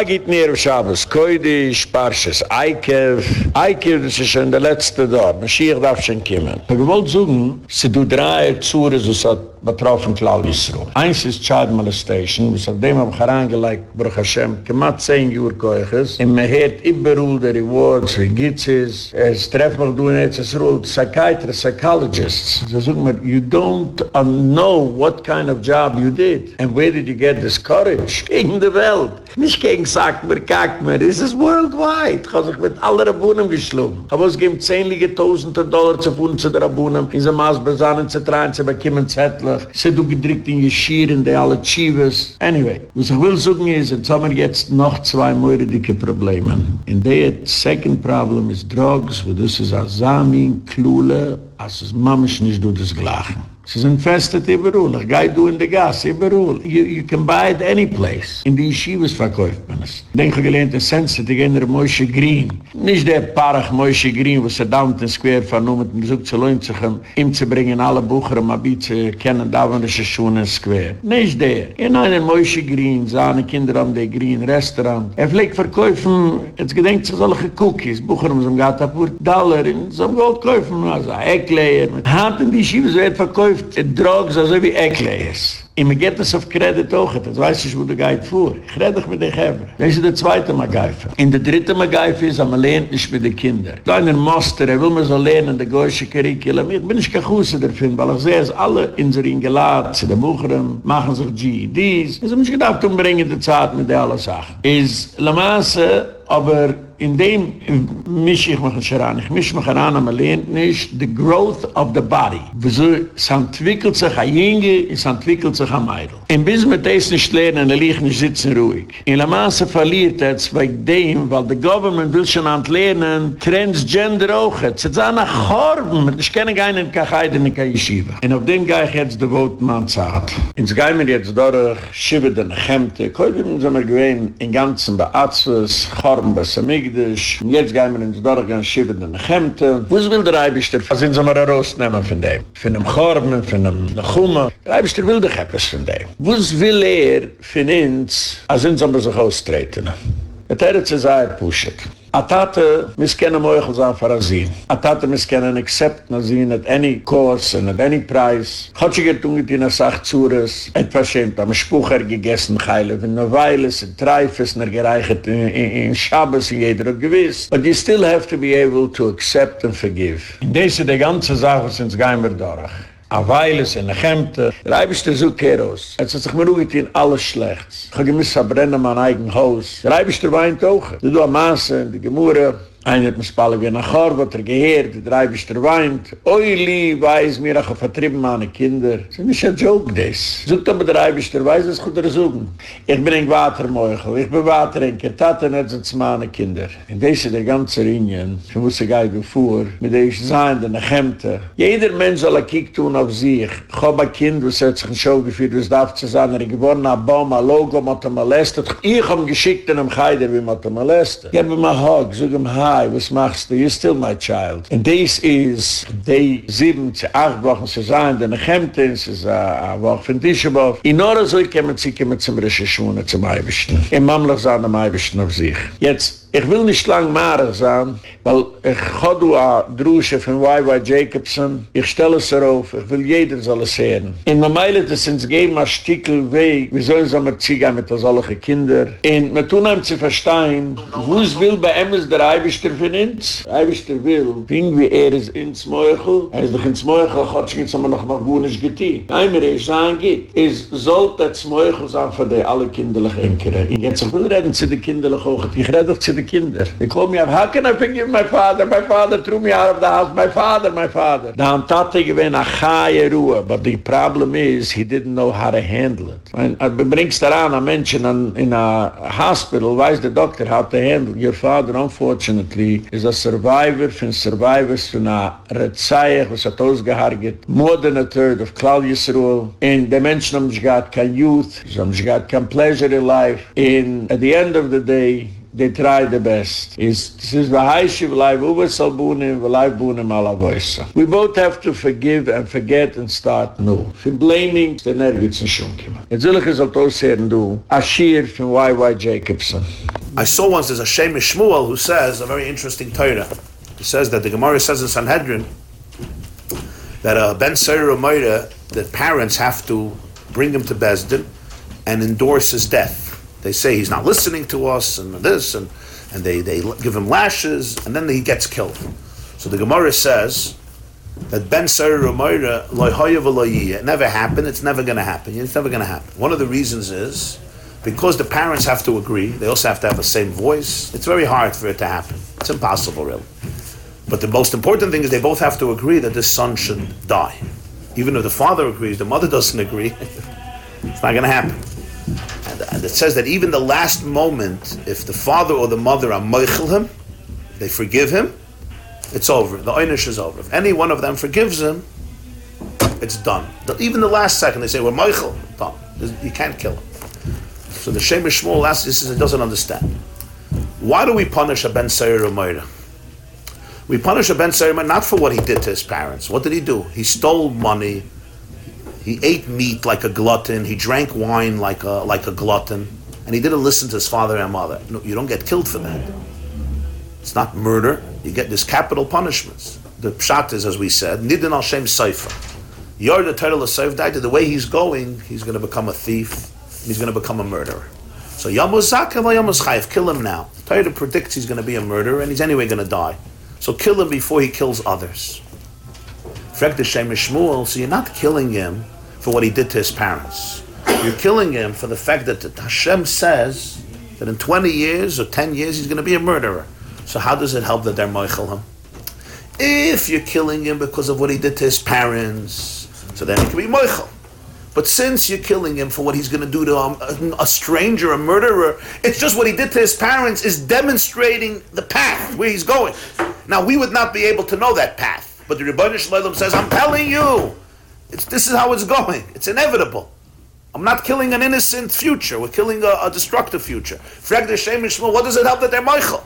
Magit Nero Shabbos, Koidish, Parshas, Eikev. Eikev, das ist schon der letzte dort. Mashiach darf schon kommen. Ich wollte sagen, sie du drei Zure, so es hat betroffen Klau Yisro. Eins ist Child Molestation, was auf dem hab ich herangelegt, Baruch Hashem, kemat zehn Jür koiches, und man hört überall die Rewards, wie geht's es, es treff mich du in etzes Ruhl, Psychiatrists, Psychologists, sie sagen mir, you don't know what kind of job you did, and where did you get this courage? Gegen die Welt. Nicht gegen sagt mir, kack mir, this is worldwide. Ich hab sich mit allen Rabunen geschlungen. Aber es gibt zehnlige Tausende Dollar zu fuhren zu der Rabunen, in so Maas besannen zu tragen, zu bekommen Zettler. Sie du gedrückt in die Schieren, die alle Chivas. Anyway, was ich will sagen ist, jetzt haben wir jetzt noch zwei moiridike Probleme. In der second problem is drugs, wo das ist Asamin, Klule, as es mamisch nicht du das Gleiche. Sie sind festet überall. Ich gehe du in die Gas, überall. You, you can buy it any place. In die Yeshivas verkauft man es. Ich denke, gelehnt in Sense, die gehen der Moishe Green. Nicht der Parach Moishe Green, wo sie Downton Square vernommen, um so zu lohnt sich, um ihm zu bringen, alle Bucher, um ein bisschen kennen, da wo das schon in Square. Nicht der. In einen Moishe Green, seine Kinder haben die Green Restaurant. Er fliegt verkaufen, jetzt gedenkt sich solche Cookies, Bucher, um so ein Gatapur, Dollar, in so ein Gold kaufen, also Eckleer. Hat in die Yeshivas wird verkauft, Drogs also wie Eckleis. Und man geht das auf Kredit auch, das weiß ich, wo du gehit vor. Ich rede dich mit den Hebern. Das ist der zweite Magaife. In der dritte Magaife ist, man lernt nicht mit den Kindern. Da der Moster, er will mir so lernen, der goische Curriculum. Ich bin nicht kein Kusse dafür, weil ich sehe, es alle in sich geladen, zu den machen sich GEDs. Ich habe mich gedacht, umbringen die Zeit mit allen Sachen. Ist La Masse, aber in dem misch ich mich nicht ran. Ich misch mich ran, aber lehnt nicht the growth of the body. Wieso es entwickelt sich ein Jinge, es entwickelt sich ein Meidl. Und bis wir das nicht lernen, dann liegen nicht sitzen ruhig. In La Masse verliert es bei dem, weil the government will schon entlernen, transgender auch. Es ist eine Chorben. Ich kenne keinen Kachayde in der Yeshiva. Und auf dem gehe ich jetzt die Votenmann zahlt. Und so gehen wir jetzt durch, schiebe den Chemte. Sind wir gewähnt, in ganzen Beatzes, Chorben, Besamigdisch. Und jetzt gehen wir ins Dorf, schiebe den Chemte. Wo will der Eibischter? Was sind so mal rausnehmen von dem? Von dem Chorben, von dem Nachuma. Der Eibischter will doch etwas von dem. Was will er von uns, als uns aber sich austreten? Et er hat sich sehr pushet. A tate miskenne moichel zan farazin. A tate miskenne accept nazin at any cost and at any price. Chotschig er tungit in a sach zures. Et verschämt am Spucher gegessen heile. No weiles und treifes ner gereichet in, in, in Shabbos in jeder gewiss. But you still have to be able to accept and forgive. In dese de ganze sache sind geimer dorach. A weiles in a chemte. Der Zuckeros. Jetzt hat sich mir ruhig in alles schlecht. Ich habe gemiss a brennen mein eigen Haus. Der weint auch. Du du am Maße, die Gemurre. Einer hat mir spalle wie nach Hause, wat er geheert, der Dreibisch der weint. Oi, li, weiß mir, ach, vertrieben meine Kinder. Das ist nicht ein Joke, das. Sogt aber der Dreibisch der weiß, das kann er suchen. Ich bin ein Watermeuchel, ich bin Waterenker, Taten hat es meine Kinder. In diese der ganze Ringen, ich muss ich eigentlich vor, mit der ich sein, der Nechemte. Jeder Mensch soll ein Kick tun auf sich. Ich habe ein Kind, was hat sich ein Show geführt, was darf zu sein, er geworden, ein Baum, ein Logo, man hat er molestet. Ich habe geschickt in einem Geider, wie man hat er molestet. Ich habe ihm ein Hug, sag ihm, hi, was machst du? You're still my child. And this is day sieben zu acht Wochen zu sein, denn ich hemte, es ist eine Woche von Tischabov. In Ora so, ich komme zu kommen zum Recherchungen zum Eibischten. In Mamlach sein am Eibischten auf sich. Jetzt, Ich will nicht lang mehr sagen, weil ich habe eine Drusche von Y.Y. Jacobson. Ich stelle es darauf, ich will jeder soll es sehen. In der Meile, das sind gehen ein Stückchen weg, wie sollen sie mir ziehen mit solchen Kindern. Und wir tun einem zu verstehen, wo es will bei ist der Eibischter von uns. Der Eibischter will, fing wie er ist ins Meuchel. Er ist doch ins Meuchel, hat sich jetzt aber noch mal gut nicht getan. Nein, mir ist sagen, geht. Es sollte das Meuchel sein für die alle kinderlichen Enker. Und jetzt ich will reden zu den kinderlichen auch. Ich rede doch zu den Kinder. They call me up, how can I forgive my father? My father threw me out of the house. My father, my father. Da han tate gewinn a chaie Ruhe. But the problem is, he didn't know how to handle it. When uh, bringst daran a mensch in a, a hospital, weiß the doctor how to handle. Your father, unfortunately, is a survivor from survivors from a Rezaich, was hat ausgehargit, more than a third of Klal Yisroel. And the mensch sich gehad kein youth, sich gehad kein pleasure in life. And at the end of the day, they try the best. Is this is the heishi v'lai uva salbunim v'lai bunim ala voisa. We both have to forgive and forget and start new. For blaming, the nergits in shunkim. Jetzt will ich es halt aussehen, du, Ashir from Y.Y. Jacobson. I saw once there's a Shem MiShmuel who says a very interesting Torah. He says that the Gemara says in Sanhedrin that a Ben Seir Moira, that parents have to bring him to Besdin and endorse his death. They say he's not listening to us and this, and, and they, they give him lashes, and then he gets killed. So the Gemara says that Ben Moira, it never happened, it's never going to happen. It's never going to happen. One of the reasons is because the parents have to agree, they also have to have the same voice. It's very hard for it to happen. It's impossible, really. But the most important thing is they both have to agree that this son should die. Even if the father agrees, the mother doesn't agree, it's not going to happen. And, it says that even the last moment, if the father or the mother are meichel him, they forgive him, it's over. The einish is over. If any one of them forgives him, it's done. Even the last second, they say, we're meichel, done. You can't kill him. So the Shem MiShmuel asks, this is, it doesn't understand. Why do we punish a Ben Seir Umayra? We punish a Ben Seir not for what he did to his parents. What did he do? He stole money. He ate meat like a glutton. He drank wine like a, like a glutton. And he didn't listen to his father and mother. No, you don't get killed for that. It's not murder. You get this capital punishments. The pshat is, as we said, nidin al shem seifa. You're the title of Seif. The way he's going, he's going to become a thief he's going to become a murderer. So Chayev, kill him now. The Torah predicts he's going to be a murderer and he's anyway going to die. So kill him before he kills others. Frek the Shmuel, so you're not killing him for what he did to his parents. You're killing him for the fact that Hashem says that in 20 years or 10 years he's going to be a murderer. So how does it help that they're moichel him? If you're killing him because of what he did to his parents, so then he can be moichel. But since you're killing him for what he's going to do to a, a, stranger, a murderer, it's just what he did to his parents is demonstrating the path where he's going. Now, we would not be able to know that path. But the Rebbeinu Shalom says, I'm telling you, it's, this is how it's going. It's inevitable. I'm not killing an innocent future. We're killing a, a destructive future. Frag what does it help that they're Michael?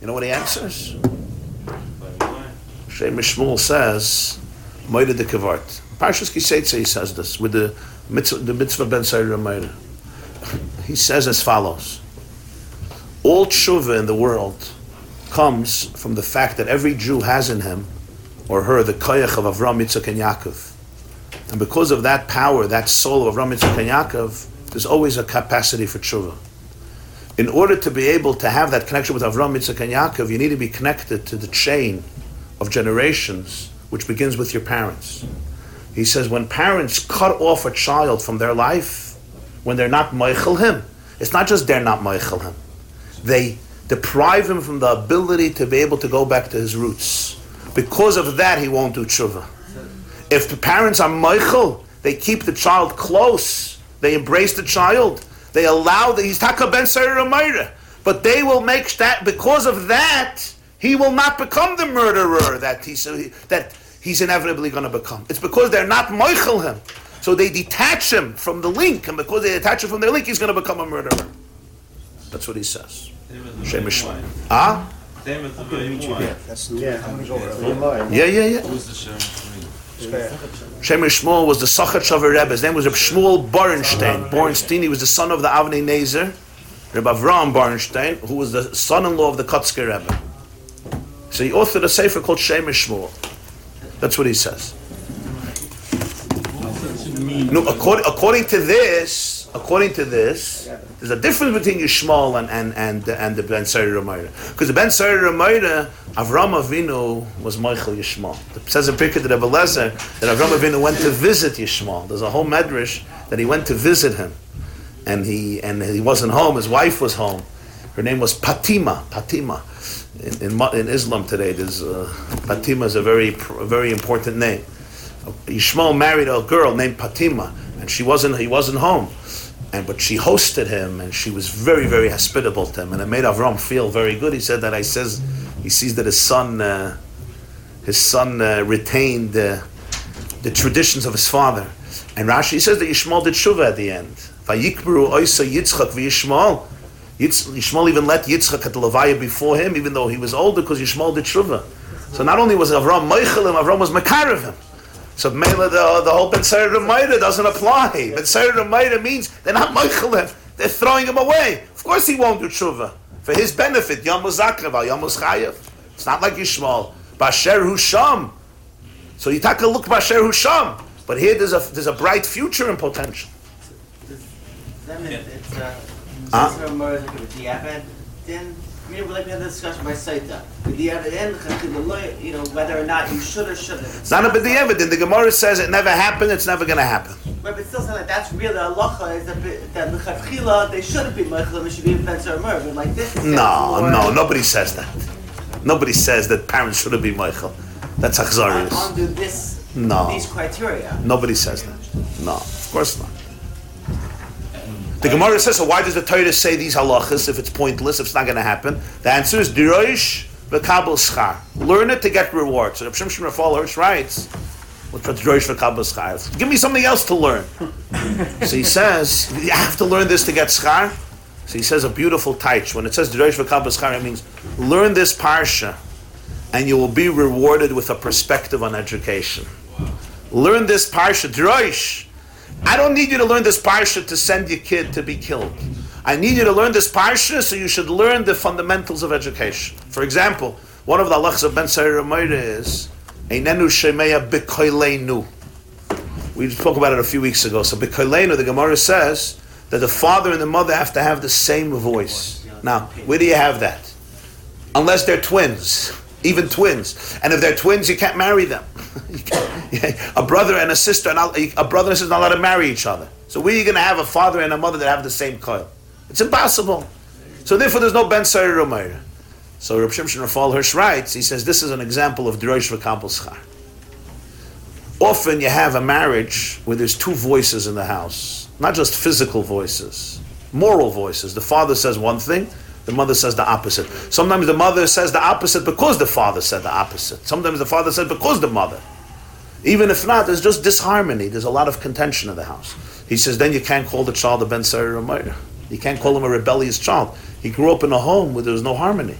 You know what he answers? Shem Shmuel says, Moide de Kavart. Parshas Kiseitze he says this with the mitzvah, the mitzvah ben Sayyid He says as follows: All tshuva in the world comes from the fact that every Jew has in him or her the koyach of Avram, Yitzchak, and Yaakov, and because of that power, that soul of Avram, Yitzchak, and Yaakov, there's always a capacity for tshuva. In order to be able to have that connection with Avram, Yitzchak, and Yaakov, you need to be connected to the chain of generations, which begins with your parents. He says when parents cut off a child from their life, when they're not meichel him, it's not just they're not meichel him. They deprive him from the ability to be able to go back to his roots. Because of that, he won't do tshuva. If the parents are meichel, they keep the child close. They embrace the child. They allow the he's taka ben But they will make that because of that, he will not become the murderer that he that he's inevitably going to become. It's because they're not moichel him. So they detach him from the link, and because they detach him from their link, he's going to become a murderer. That's what he says. Shemish. Ah? Yeah, yeah, yeah. Shem MiShmuel was the Sochatchover Rebbe. His name was Reb Shmuel Borenstein. Borenstein, he was the son of the Avnei Nezer, Reb Avram Borenstein, who was the son-in-law of the Kotzker Rebbe. So he authored a sefer called Shem MiShmuel. That's what he says. No, according, according to this, according to this, there's a difference between Yishmael and and and, and the Ben Sari Ramayra. Because the Ben Sari Ramayra, Avram Avinu was Michael Yishmael. It says in Pirkei that Lezer that Avram Avinu went to visit Yishmael. There's a whole medrash that he went to visit him, and he and he wasn't home. His wife was home. Her name was Patima. Patima in, in, in Islam today, there's uh, Fatima is a very a very important name. Yishmael married a girl named Patima, and she wasn't he wasn't home, and but she hosted him, and she was very very hospitable to him, and it made Avram feel very good. He said that I says he sees that his son uh, his son uh, retained uh, the traditions of his father, and Rashi says that Yishmael did shuva at the end. Yitzchak Yishmael even let Yitzchak at the Levaya before him, even though he was older, because Yishmael did Shuvah. So not only was Avram Meichelim, Avram was Makarev him. So Mela, the, the whole Ben Seir doesn't apply. Ben Seir means they're not Meichelim, they're throwing him away. Of course he won't do Shuvah. For his benefit, Yom Zakrav, Yom Chayev. It's not like Yishmael. Basher Husham. So you take a look Basher Husham. But here there's a, there's a bright future and potential. That means it's uh, uh? Then we would like to have a discussion by Saita. You know, whether or not you should or shouldn't. It's not a b'diavad. The Gemara says it never happened, it's never going to happen. Right, but still saying that that's real. The halacha is that that lechatchila they shouldn't be meichel. It should be fence or like this. No, no, nobody says that. Nobody says that parents shouldn't be meichel. That's achzarius. Under this, no. these criteria. Nobody says that. No, of course not. The Gemara says, so why does the Torah say these halachas if it's pointless, if it's not going to happen? The answer is diroish v'kabel schar. Learn it to get rewards. So the Shimshon Rafal writes, what's diroish v'kabel schar? Give me something else to learn. so he says, you have to learn this to get schar. So he says a beautiful taich. When it says diroish v'kabel schar, it means learn this parsha and you will be rewarded with a perspective on education. Learn this parsha, diroish. I don't need you to learn this parsha to send your kid to be killed. I need you to learn this parsha, so you should learn the fundamentals of education. For example, one of the halachas of Ben Sair is Einenu Shemeya B'Koileinu. We spoke about it a few weeks ago. So B'Koileinu, the Gemara says that the father and the mother have to have the same voice. Now, where do you have that? Unless they're twins even twins. And if they're twins, you can't marry them. a brother and a sister, and a brother and sister not allowed to marry each other. So where are you going to have a father and a mother that have the same coil? It's impossible. So therefore, there's no Ben Sayer Umayr. So Reb Shimshon Rafal Hirsch writes, he says, this is an example of Drosh V'Kabel. Often you have a marriage where there's two voices in the house, not just physical voices, moral voices. The father says one thing, the mother says the opposite. Sometimes the mother says the opposite because the father said the opposite. Sometimes the father said because the mother. Even if not, there's just disharmony. There's a lot of contention in the house. He says then you can't call the child a Ben Sarir You can't call him a rebellious child. He grew up in a home where there was no harmony.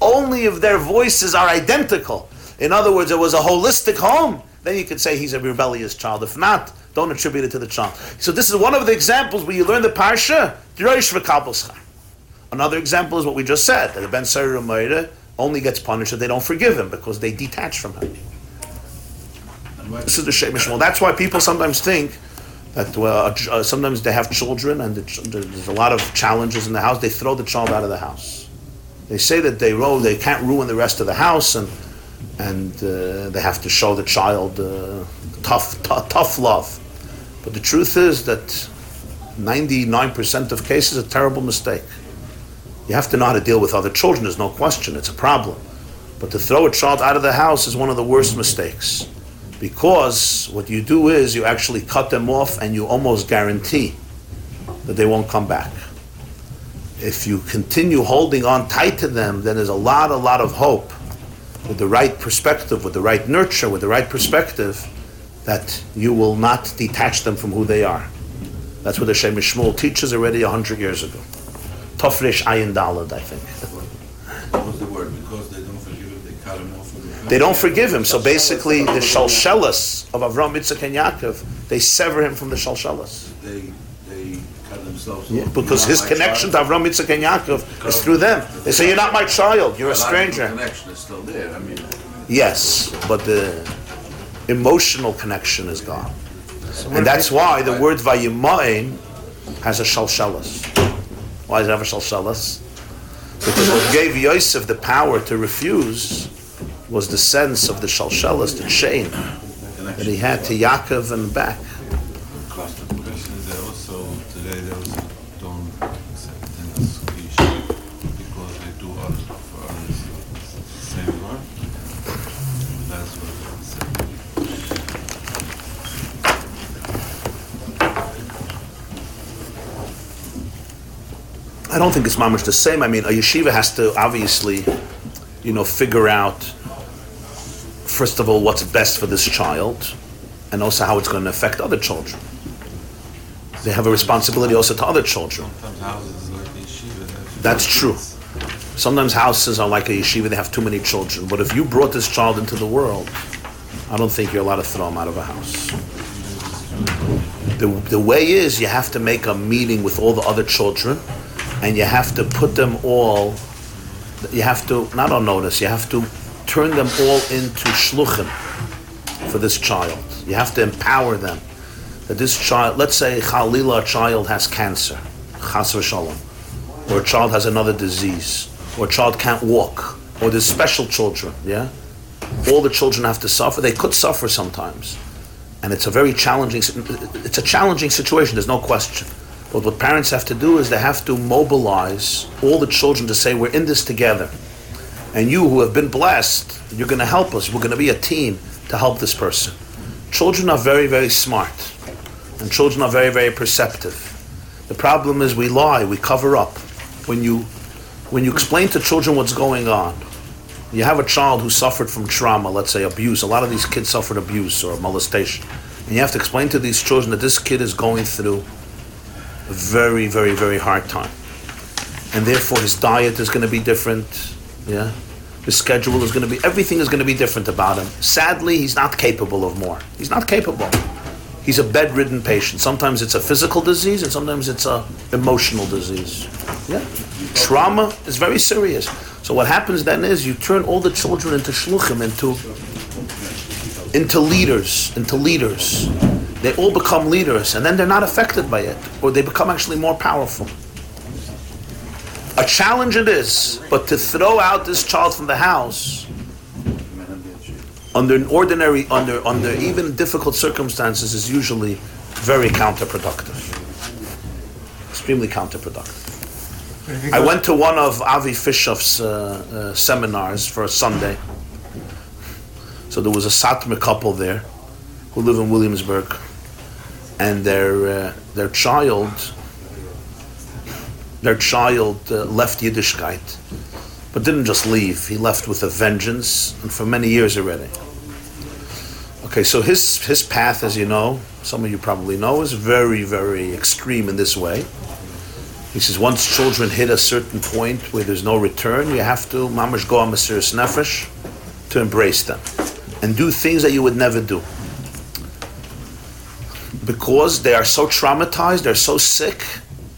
Only if their voices are identical. In other words, it was a holistic home. Then you could say he's a rebellious child. If not, don't attribute it to the child. So this is one of the examples where you learn the parsha. Another example is what we just said that the ben Sarir only gets punished if they don't forgive him because they detach from him. This is the Shem That's why people sometimes think that uh, uh, sometimes they have children and there's a lot of challenges in the house. They throw the child out of the house. They say that they roll, they can't ruin the rest of the house and and uh, they have to show the child uh, tough, t- tough love. But the truth is that 99% of cases a terrible mistake. You have to know how to deal with other children, there's no question, it's a problem. But to throw a child out of the house is one of the worst mistakes. Because what you do is you actually cut them off and you almost guarantee that they won't come back. If you continue holding on tight to them, then there's a lot, a lot of hope with the right perspective, with the right nurture, with the right perspective, that you will not detach them from who they are. That's what the Shem Shmuel teaches already a hundred years ago. Tofresh Ayin Dalad, I think. What's the word? Because they don't forgive him, they cut him off. The They don't forgive him. So basically, the shalshelas of Avram, Yitzchak, and Yaakov, they sever him from the shalshelas. They, they cut themselves yeah, Because his connection child. to Avram, Yitzchak, and Yaakov is through them. They say, "You're not my child. You're a stranger." The connection is still there. I mean. Yes, but the emotional connection is gone. And that's why the word Vayimain has a shalshalas. Why does it have a? Because what gave Yosef the power to refuse was the sense of the shalshalas, the chain that he had to Yaakov and back. I don't think it's mamish the same. I mean, a yeshiva has to obviously, you know, figure out first of all what's best for this child, and also how it's going to affect other children. they have a responsibility also to other children. Sometimes houses is like a yeshiva. That's true. Sometimes houses are like a yeshiva, they have too many children. But if you brought this child into the world, I don't think you're allowed to throw him out of a house. The, the way is you have to make a meeting with all the other children and you have to put them all, you have to, not on notice, you have to turn them all into shluchim for this child. You have to empower them. That this child, let's say Khalila, a child has cancer, chas v'shalom, or a child has another disease, or a child can't walk, or there's special children, yeah? All the children have to suffer. They could suffer sometimes. And it's a very challenging, it's a challenging situation, there's no question. But what parents have to do is they have to mobilize all the children to say, we're in this together. And you who have been blessed, you're going to help us. We're going to be a team to help this person. Children are very, very smart. And children are very, very perceptive. The problem is we lie, we cover up. When you, when you explain to children what's going on, you have a child who suffered from trauma, let's say abuse. A lot of these kids suffered abuse or molestation. And you have to explain to these children that this kid is going through very, very, very hard time. And therefore his diet is going to be different. Yeah? His schedule is going to be, everything is going to be different about him. Sadly, he's not capable of more. He's not capable. He's a bedridden patient. Sometimes it's a physical disease and sometimes it's a emotional disease. Yeah? Trauma is very serious. So what happens then is you turn all the children into shluchim, into into leaders, into leaders. They all become leaders, and then they're not affected by it, or they become actually more powerful. A challenge it is, but to throw out this child from the house under an ordinary, under under even difficult circumstances is usually very counterproductive. Extremely counterproductive. I went to one of Avi Fishoff's uh, uh, seminars for a Sunday. So there was a Satmar couple there who live in Williamsburg, and their uh, their child their child uh, left Yiddishkeit, but didn't just leave. He left with a vengeance, and for many years already. Okay, so his his path, as you know, some of you probably know, is very very extreme in this way. He says once children hit a certain point where there's no return, you have to mamash go on Nefesh to embrace them and do things that you would never do. Because they are so traumatized, they're so sick,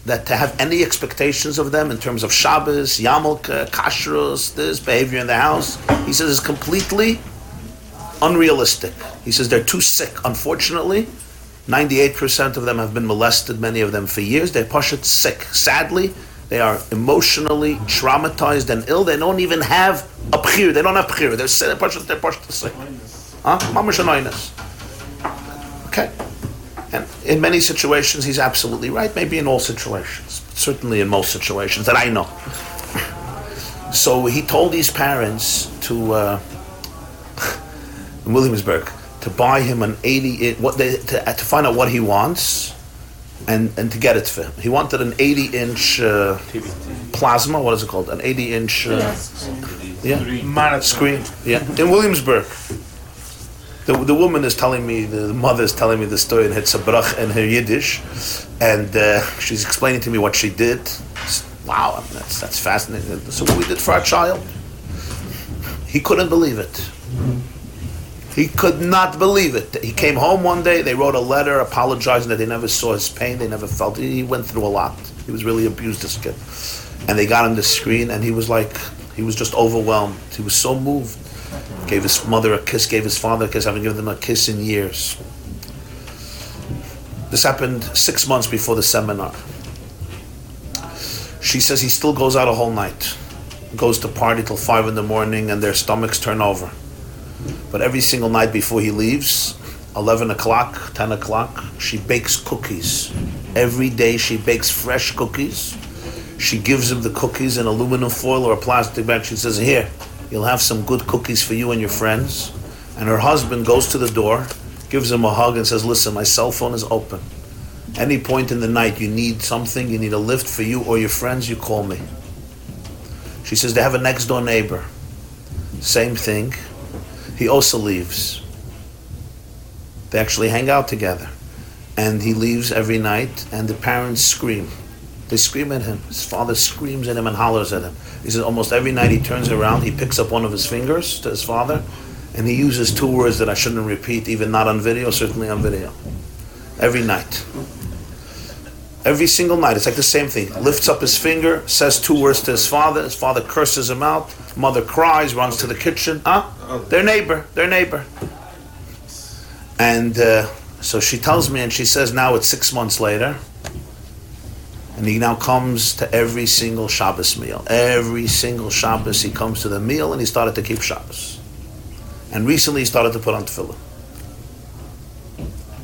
that to have any expectations of them in terms of Shabbos, Yamalka, Kashrus, this behavior in the house, he says is completely unrealistic. He says they're too sick, unfortunately. 98% of them have been molested, many of them for years. They're pashat sick. Sadly, they are emotionally traumatized and ill. They don't even have a pchir. They don't have pchir. They're sick. They're pashat sick. Huh? Mamash. Okay. And in many situations, he's absolutely right. Maybe in all situations. But certainly in most situations that I know. So he told these parents to, uh, in Williamsburg, to buy him an 80 what they to, to find out what he wants and and to get it for him. He wanted an 80 inch uh, plasma. What is it called? An 80 inch uh, yeah screen. Yeah, in Williamsburg. The, the woman is telling me, the mother is telling me the story in Hitzabrach and her Yiddish, and uh, she's explaining to me what she did. Wow, that's, that's fascinating. So what we did for our child. He couldn't believe it. He could not believe it. He came home one day, they wrote a letter apologizing that they never saw his pain, they never felt it. He went through a lot. He was really abused, this kid. And they got him the screen, and he was like, he was just overwhelmed. He was so moved. Gave his mother a kiss, gave his father a kiss, haven't given them a kiss in years. This happened six months before the seminar. She says he still goes out a whole night, goes to party till five in the morning, and their stomachs turn over. But every single night before he leaves, 11 o'clock, 10 o'clock, she bakes cookies. Every day she bakes fresh cookies. She gives him the cookies in aluminum foil or a plastic bag. She says, Here, you'll have some good cookies for you and your friends. And her husband goes to the door, gives him a hug, and says, Listen, my cell phone is open. Any point in the night you need something, you need a lift for you or your friends, you call me. She says, They have a next door neighbor. Same thing he also leaves. They actually hang out together. and he leaves every night, and the parents scream. They scream at him. His father screams at him and hollers at him. He says almost every night he turns around, he picks up one of his fingers to his father, and he uses two words that I shouldn't repeat, even not on video, certainly on video. Every night. Every single night, it's like the same thing. Lifts up his finger, says two words to his father. His father curses him out. Mother cries, runs to the kitchen. Huh? Their neighbor, their neighbor. And uh, so she tells me, and she says, now it's six months later. And he now comes to every single Shabbos meal. Every single Shabbos he comes to the meal and he started to keep Shabbos. And recently he started to put on tefillin.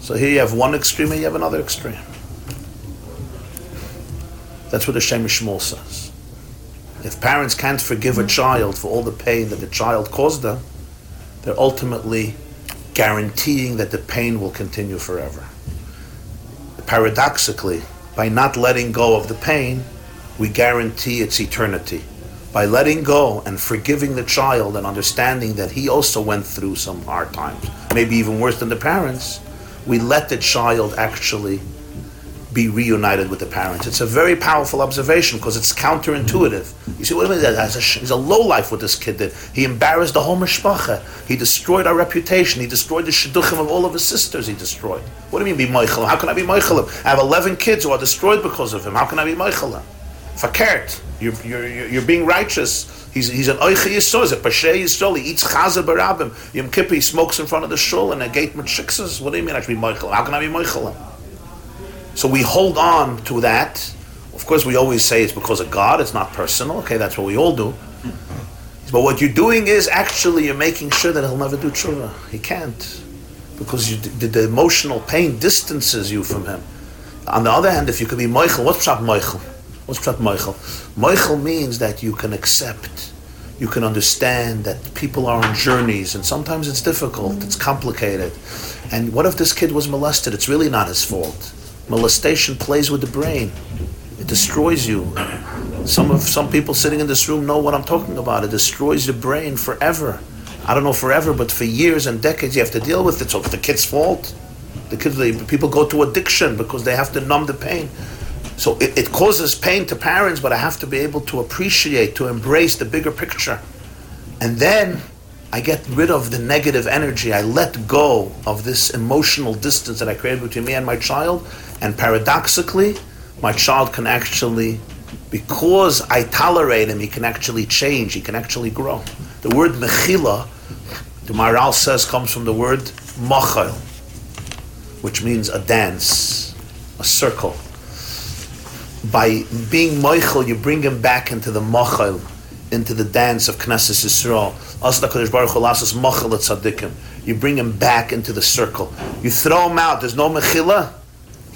So here you have one extreme and you have another extreme. That's what the Shem Shmuel says. If parents can't forgive a child for all the pain that the child caused them, they're ultimately guaranteeing that the pain will continue forever. Paradoxically, by not letting go of the pain, we guarantee its eternity. By letting go and forgiving the child and understanding that he also went through some hard times, maybe even worse than the parents, we let the child actually be reunited with the parents. It's a very powerful observation because it's counterintuitive. You see, what I mean? He's a low life what this kid did. He embarrassed the whole mishpacha. He destroyed our reputation. He destroyed the shidduchim of all of his sisters. He destroyed. What do you mean be moichelim? How can I be moichelim? I have eleven kids who are destroyed because of him. How can I be moichelim? Fakert, you're, you're, you're being righteous. He's, he's an oiche yisrael, he's a pashe yisrael, he eats chazer barabim. Yom Kippur, he smokes in front of the shul and a gate with. What do you mean I should be moichelim? How can I be moichelim? So we hold on to that. Of course, we always say it's because of God, it's not personal. Okay, that's what we all do. But what you're doing is actually you're making sure that he'll never do tshuva. He can't. Because you, the, the, emotional pain distances you from him. On the other hand, if you could be Moichel, what's Pshat Moichel? What's Pshat Moichel? Moichel means that you can accept, you can understand that people are on journeys, and sometimes it's difficult, it's complicated. And what if this kid was molested? It's really not his fault molestation plays with the brain. It destroys you. Some of some people sitting in this room know what I'm talking about. It destroys the brain forever. I don't know forever, but for years and decades you have to deal with it. So it's the kid's fault. The kids, they, people go to addiction because they have to numb the pain. So it, it causes pain to parents, but I have to be able to appreciate, to embrace the bigger picture. And then I get rid of the negative energy. I let go of this emotional distance that I created between me and my child. And paradoxically, my child can actually, because I tolerate him, he can actually change, he can actually grow. The word mechila, the Maharal says, comes from the word machal, which means a dance, a circle. By being moichel, you bring him back into the machal, into the dance of Knesset Yisrael. You bring him back into the circle. You throw him out. There's no mechila.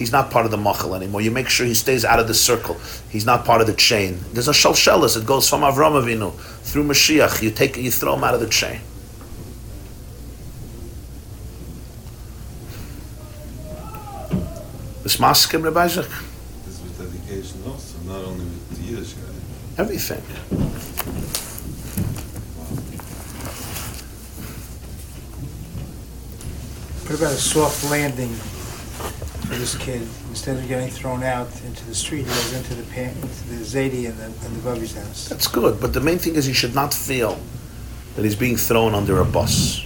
He's not part of the machal anymore. You make sure he stays out of the circle. He's not part of the chain. There's a shalshelis. It goes from Avram Avinu through Mashiach. You take, you throw him out of the chain. This maskim Rabbi Isaac. This with dedication also, not only with the Yiddish guy. Everything. What about a soft landing for this kid? Instead of getting thrown out into the street, he goes into the pan, into the Zaidi and the, and the Bubby's house. That's good, but the main thing is he should not feel that he's being thrown under a bus.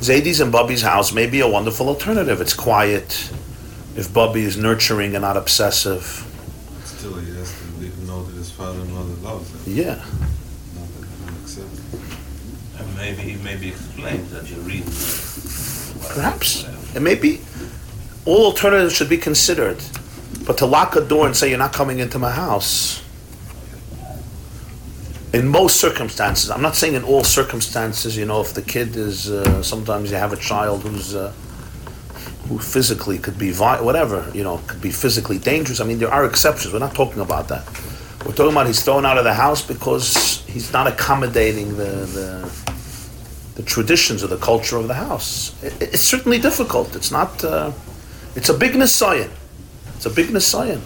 Zaidi's and Bubby's house may be a wonderful alternative. It's quiet. If Bubby is nurturing and not obsessive. Still, he has to know that his father and mother love him. Yeah maybe he maybe explain that you read. Perhaps it maybe. All alternatives should be considered, but to lock a door and say you're not coming into my house. In most circumstances, I'm not saying in all circumstances. You know, if the kid is, uh, sometimes you have a child who's. Uh, who physically could be vi- whatever you know could be physically dangerous. I mean, there are exceptions. We're not talking about that. We're talking about he's thrown out of the house because he's not accommodating the, the the traditions or the culture of the house. It, it's certainly difficult. It's not. Uh, it's a big nisayan. It's a big nisayan.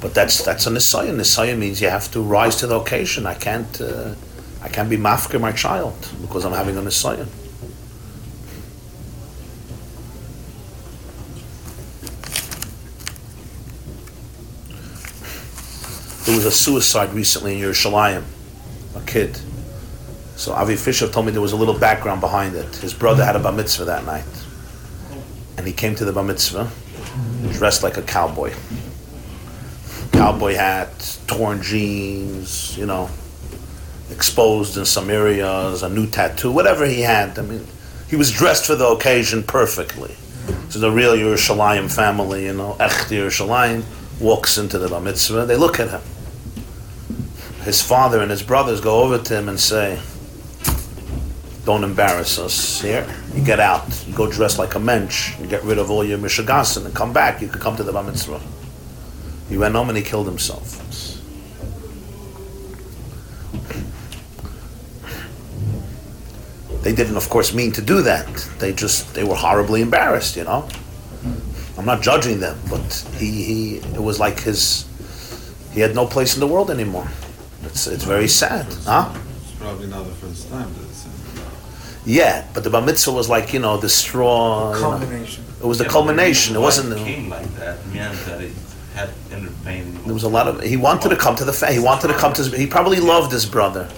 But that's that's a nisayan. Nisayan means you have to rise to the occasion. I can't. Uh, I can't be mafka my child because I'm having a nisayan. There was a suicide recently in Yerushalayim. A kid so Avi Fisher told me there was a little background behind it. His brother had a bar mitzvah that night. And he came to the bar mitzvah dressed like a cowboy. Cowboy hat, torn jeans, you know, exposed in some areas, a new tattoo, whatever he had. I mean, he was dressed for the occasion perfectly. So the real Yerushalayim family, you know, Echt Yerushalayim, walks into the bar mitzvah. They look at him. His father and his brothers go over to him and say, don't embarrass us here. You get out. You go dress like a mensch. You get rid of all your mishagasin and come back. You could come to the bar mitzvah. He went home and he killed himself. They didn't, of course, mean to do that. They just, they were horribly embarrassed, you know. I'm not judging them, but he, he it was like his, he had no place in the world anymore. It's, it's very sad, huh? It's probably not the first time. Yeah, but the bar mitzvah was like, you know, the straw. you know. It was the Yeah, culmination. It wasn't. why The, it came like that meant that it had inner pain. There was a lot of. He wanted to come to the. Fa- he wanted to come to. His, he probably loved his brother.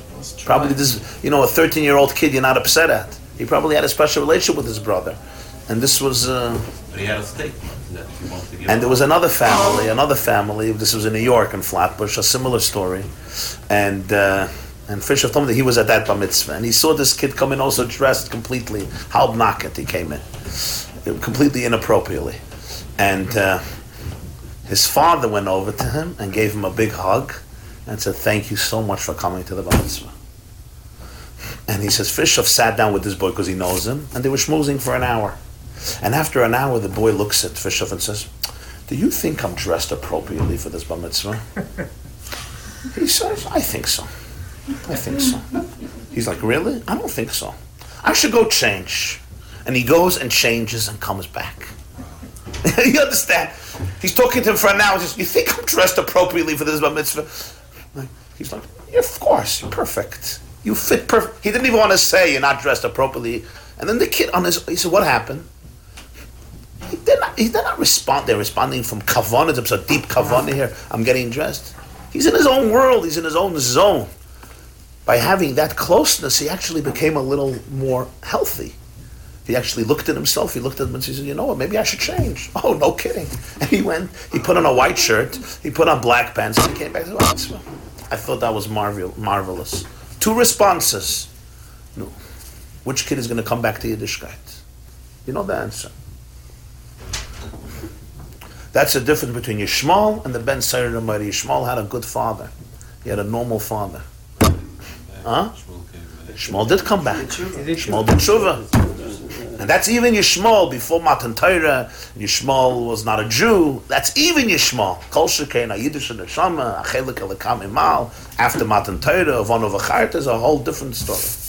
Probably this. You know, a thirteen-year-old kid. You're not upset at. He probably had a special relationship with his brother, and this was. Uh, But he had a statement that he wanted to give. and there was another family. Another family. This was in New York in Flatbush. A similar story, and. Uh, and Fisher told me that he was at that bar mitzvah, and he saw this kid come in also dressed completely halbnaket. He came in, completely inappropriately, and uh, his father went over to him and gave him a big hug, and said, "Thank you so much for coming to the bar mitzvah." And he says Fisher sat down with this boy because he knows him, and they were schmoozing for an hour. And after an hour, the boy looks at Fisher and says, "Do you think I'm dressed appropriately for this bar mitzvah?" he says, "I think so." I think so. He's like, really? I don't think so. I should go change. And he goes and changes and comes back. you understand? He's talking to him for an hour. Says, you think I'm dressed appropriately for this bar mitzvah? He's like, yeah, of course, you're perfect. You fit perfect. He didn't even want to say you're not dressed appropriately. And then the kid on his, he said, what happened? He did not, he did not respond. They're responding from kavanah. A deep kavanah here. I'm getting dressed. He's in his own world. He's in his own zone by having that closeness, he actually became a little more healthy. He actually looked at himself. He looked at him and he said, "You know what? Maybe I should change." Oh, no kidding! And he went. He put on a white shirt. He put on black pants, and he came back to the mitzvah. I thought that was marvel- marvelous. Two responses. No. Which kid is going to come back to Yiddishkeit? You know the answer. That's the difference between Yishmael and the Ben Sayer Ramari. Yishmael had a good father. He had a normal father. Huh? Shmuel did come back. Shmuel did tshuva. And that's even Yishmael before Matan Torah. Yishmael was not a Jew. That's even Yishmael. Kol Shekein, Yiddish and Neshama, Achelik Elekam Imal. After Matan Torah, of of Achart is a whole different story.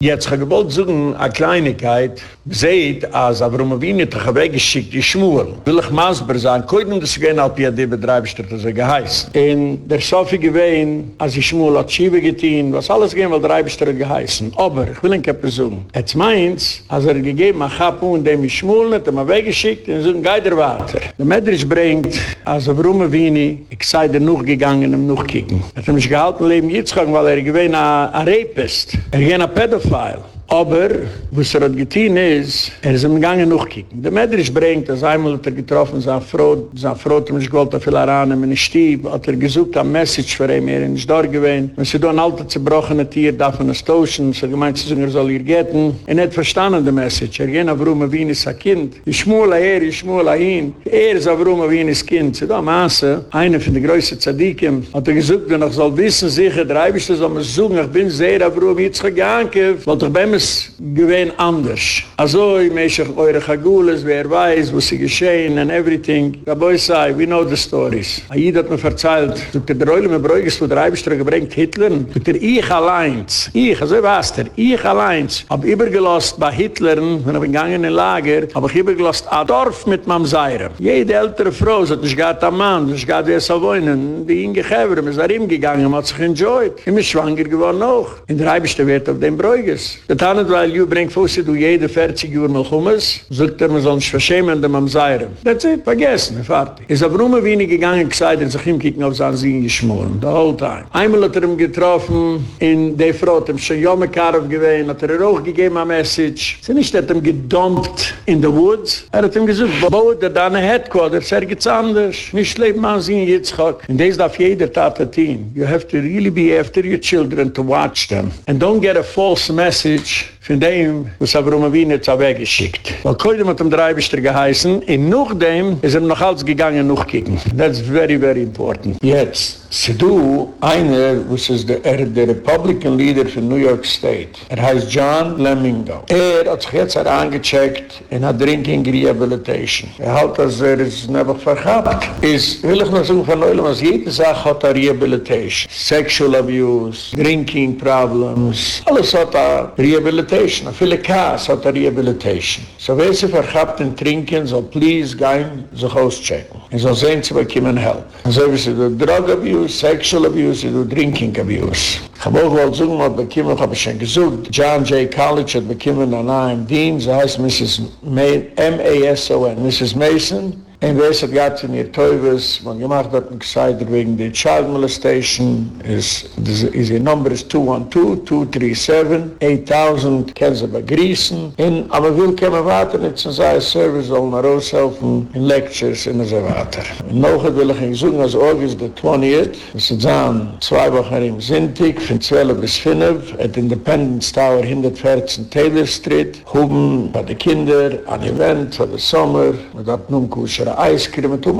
Jetzt habe ich gewollt suchen, eine Kleinigkeit. Seht, als Avromowini hat er weggeschickt, die Schmuel. Will ich Masber sein, koidem das gehen, als die Betreibstadt, das er geheißen. In der Sofie gewesen, als die Schmuel hat Schiebe getein, was alles gehen, weil der Treibstadt geheißen. Aber, ich will ihn kein Person. Jetzt meins, als er gegeben, ach hab und dem ich Schmuel nicht, hat er weggeschickt, und so ein Geider weiter. Der Medrisch bringt, als Avromowini, ich sei der noch gegangen, um noch kicken. Er hat mich gehalten, leben jetzt gegangen, weil er gewesen, ein Rapist. Er ging ein Pädophile. Aber, was er hat getan ist, er ist ihm gegangen noch kicken. Der Medrisch bringt, als einmal hat er getroffen, seine Frau, seine Frau hat ihm nicht gewollt, auf Ilan, in Stieb, hat er gesucht, ein Message für ihn, er ist da gewesen. Wenn sie da ein alter zerbrochener Tier darf man es tauschen, so gemeint, sie sagen, er soll ihr getten. Er hat verstanden, die Message. Er ging auf Ruhm, wie ist ein Kind. Ich schmule er, ich schmule hin. Er ist auf Ruhm, wie ist Kind. Sie da Maße, einer von den größten Tzadikim, hat er gesucht, wenn ich soll wissen, sicher, drei bist du, soll man suchen, ich bin sehr auf Ruhm, jetzt gegangen, weil doch bei mir es gewesen anders. Also, ich möchte eure Chagules, wer weiß, was sie geschehen and everything. Rabeu sei, we know the stories. Aid hat mir verzeiht, du der Reule mit Bräugis, wo der Eibischter gebringt Hitler, du der ich allein, ich, also was der, ich allein, hab übergelost bei Hitler, wenn ich gegangen in Lager, hab ich übergelost a Dorf mit Mamseire. Jede ältere Frau, so hat nicht gehabt am Mann, nicht gehabt wer soll wohnen, die Inge Chevre, ist da ihm gegangen, hat sich enjoyed. Ich bin schwanger geworden auch. In der Eibischter wird auf dem Bräugis. Das Janet, weil you bring Fussi, du jede 40 Uhr mal Chummes, sagt er, man soll nicht verschämen, dem am Seirem. That's it, vergessen, fertig. Ist aber immer wenig gegangen, gesagt, und sich ihm kicken auf seinen Sinn geschmoren, the whole time. Einmal hat er ihm getroffen, in der Frau, hat ihm schon Jomekarov gewesen, hat er auch gegeben, a message. Sie nicht, hat ihm gedumpt in the woods. Er hat ihm gesagt, bau dir da eine Headquarters, er geht's anders. Nicht leben an Sinn, jetzt schock. Und das darf jeder Tat You have to really be after your children to watch them. And don't get a false message much. Von dem, was er warum er wie nicht so weggeschickt. Weil heute mit dem Dreibischter geheißen, und noch dem ist er noch alles gegangen noch kicken. That's very, very important. Jetzt, se du, einer, was ist der, er der Republican Leader von New York State. Er heißt John Lemingo. Er hat sich jetzt herangecheckt in a Drinking Rehabilitation. Er hat das, er ist nebach verhabt. Ist, will ich noch sagen von Neulem, als jede Sache hat a Rehabilitation. Sexual Abuse, Drinking Problems, alles hat a Rehabilitation. Rehabilitation. A viele Kaas hat a rehabilitation. So wer sie verhabt in Trinken, so please gein sich auschecken. Und so sehen sie, bekommen help. Und so wie sie do drug abuse, sexual abuse, sie do drinking abuse. Ich hab auch wohl zugen, hat bekommen, hab ich schon gesucht. John J. College hat bekommen an einem Dean, so heißt Mrs. M-A-S-O-N, Mrs. Mason. En wees het gaat in hier teuwes, want je mag dat een wegen de child molestation. Is, is, is hier nummer is 212-237-8000, ken ze begriessen. En aber wil kemmen water, het zijn zij service al naar ons helpen in lectures en ze water. En nog het wil ik in zoeken als August de 20th. Dus het zijn twee wochen in Zintik, van 12 bis 5, at Independence Tower 114 Taylor Street. Hoeven van de kinder, an event, van de sommer, met dat noemkoesje. Hij is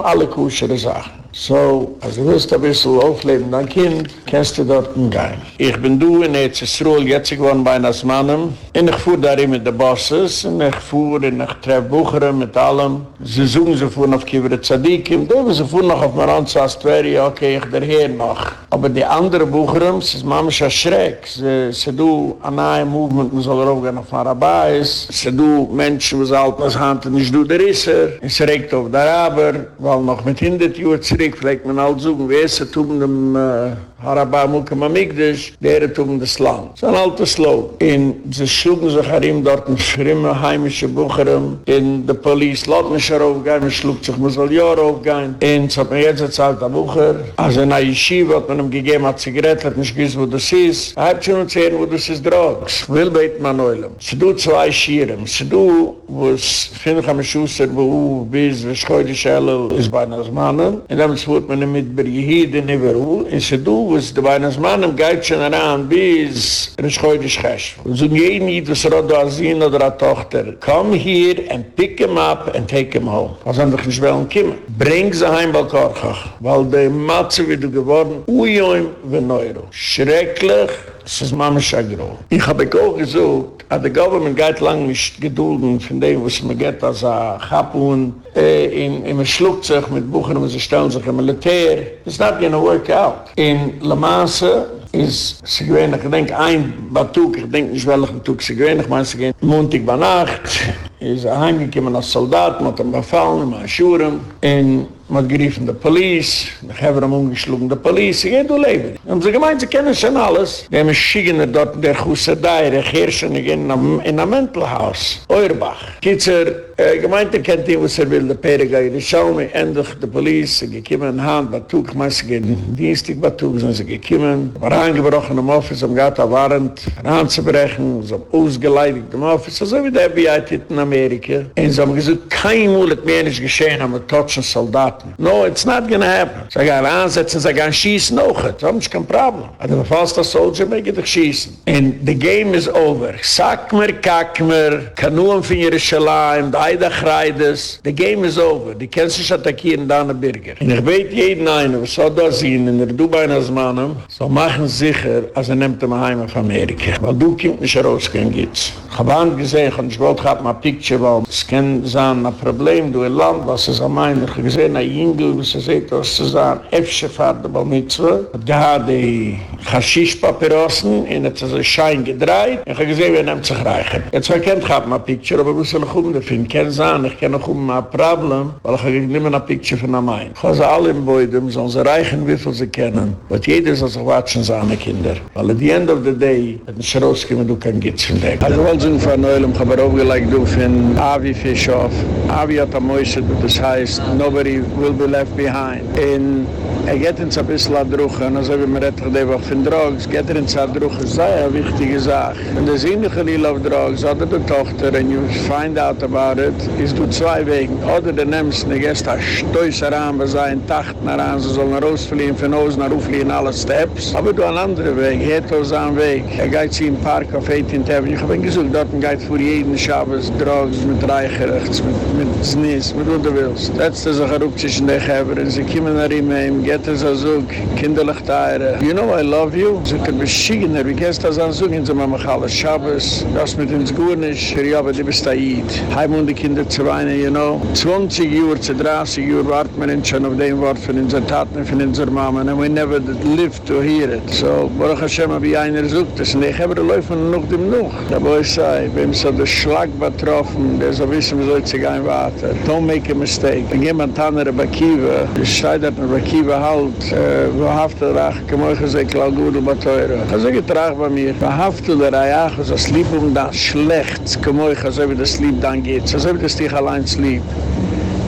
alle kruisen er zijn. So, als du willst ein bisschen aufleben, dein Kind, kannst du dort gehen. Ich bin du in EZSRUL, jetzt geworden bei einem Mann, und ich fuhr da mit den Bosses, und ich fuhr, und ich treff Bucher mit allem. Sie suchen, sie fuhren auf Kivre Tzadikim, da sie fuhren noch auf Maranza Astveria, okay, ich daher noch. Aber die andere Bucher, sie ist manchmal schreck. Sie, sie du an einem Movement, man soll raufgehen auf Marabais, sie du Menschen, was alt was hand, nicht du der Isser, es regt auf der Aber, weil noch mit hinder Tür zurück, vielleicht man all suchen, wie es er tun dem äh, Haraba Mukam Amigdash, der er tun das Land. Das ist ein alter Slow. In sie schlugen sich ihm dort ein schrimme heimische Bucherem, in der Polis lot mich heraufgehen, man schlugt sich muss all Jahr aufgehen, in so hat man jetzt erzählt der Bucher, also in der Yeshiva hat man ihm gegeben, hat Zigarette, hat nicht gewiss, wo das ist, er hat schon erzählt, wo das ist Drogs. Will beit man neulem. Sie du zwei Schirem, sie du, wo es finde ich am Schusser, wo u, bis, wo schoide Schelle, ist bei einer Mannen, und dann wird man mit Bergehiden überall, und sie du, Shavuos, der bei einem Mann im Geidchen heran, bis er ist heute schäsch. Und so jeden Jid, was er Asin oder eine Tochter, komm hier and pick him up and take him home. Was haben wir nicht wollen kommen. Bring sie heim bei Korkach, weil der Matze wird geworden, ui oim, wenn. Schrecklich. Es ist Mama Shagro. Ich habe auch gesagt, dass der Government geht lang nicht gedulden von dem, was man geht als ein Chapun äh, in einem Schlugzeug mit Buchen und sie stellen sich im Militär. It's not gonna work out. In La Masse is sie gewähne, ich denke, ein Batuk, ich denke nicht, welchen Batuk sie gewähne, ich meine, sie gehen Montag bei Nacht, is er heimgekommen als Soldat, mit einem Befallen, mit einem Schurem, und man hat geriefen der Polis, ich habe ihm umgeschlagen der Polis, ich gehe du leben. Und sie gemeint, sie kennen schon alles. Haben Schigener dort, der Chussadei, der Kirchen, in einem Mentalhaus, Eurbach. Kitzer, äh, gemeint, er kennt ihn, was er will, der Perega, die schauen mir, endlich die Polis, sie gekommen in Hand, Batuk, meine, sie gehen dienstig Batuk, sind sie gekommen, war reingebrochen im Office, am Gata warend, ranzubrechen, so ausgeleidigt im Office, so wie der FBI in Amerika. Und sie haben gesagt, kein Mullet mehr nicht geschehen, haben wir totschen Soldaten. No, it's not gonna happen. Sie gehen ansetzen, sie gehen schießen auch. Das ist kein Problem. Aber fast der Soldier mag ich dich schießen. And the game is over. Sag mir, kack mir, kanuam von Jerusalem, da Eida Chreides. The game is over. Die können sich attackieren, da eine Bürger. Und ich weiß jeden einen, was soll da sein, in der Dubai als Mann, so machen sie sicher, als er nimmt ihn heim auf Amerika. Weil du kommt nicht rausgehen, geht's. Ich habe gesehen, ich wollte gerade mal ein Picture, weil es kann sein, ein Problem, du in Land, was es am Ende gesehen, Jingel, was er seht, was zu sagen, Efsche fahrt der Balmitzwe, hat gehad die Hashish-Papyrossen, in hat sich Schein gedreht, ich habe gesehen, wie er nimmt sich reichen. Jetzt verkennt ich ein Picture, aber wo soll ich um finden? Kein Sahn, ich kann noch um ein Problem, weil ich habe nicht mehr ein Picture von einem ein. Ich habe alle im Beudem, sollen sie reichen, wie viel sie kennen. Aber jeder soll sich watschen, seine Kinder. Weil at the end of the day, hat ein Schroski, wenn du kein Gitz von dem. Also wollte ich von Neulem, ich habe aufgelegt, du von Avi Fischoff. Avi hat am Mäuse, das heißt, nobody will be left behind. In Er geht ins ein bisschen an Drüchen, also wie man redet, die Woche von Drogs, geht er ins an Drüchen, das ist eine wichtige Sache. Wenn der Sinnige Lille auf Drogs, oder die Tochter, and you find out about it, ist du zwei Wegen. Oder du nimmst eine Gäste, ein Stoiß heran, was ein Tacht heran, sie sollen rausfliehen, von Hause nach Aufliehen, alle Steps. Aber du ein anderer Weg, geht aus einem Weg. Er geht sie im Park auf 18th Avenue, ich habe ihn gesagt, dort geht für jeden Schabes Drogs mit Reicherechts, mit, Znis, mit wo du willst. Letzte Sache rupt sich in der Geber, und sie kommen nach ihm, get es a zug kinderlich teire. You know I love you? So can be schigen er wie gest das an zug in so mama chale Shabbos das mit ins Gurnisch für ja aber die bist aid heim und die kinder zu weinen you know. 20 Uhr zu 30 Uhr wart man in schon auf dem Wort von unser Taten von unser Mama and we never lived to hear it. So Baruch Hashem wie einer sucht das und ich habe laufen noch dem noch. Da wo ich sei wem so der Schlag betroffen der so wissen wir soll sich ein Water don't make a mistake. Wenn jemand Rebakiva, der Scheider in Rebakiva halt, äh, wo hafte der Ach, gemoiche sei Klaugudel Bateure. Also er getrag bei mir, wo hafte der Ach, so sleep um da schlecht, gemoiche, so wie das sleep dann geht, so wie das dich allein slieb.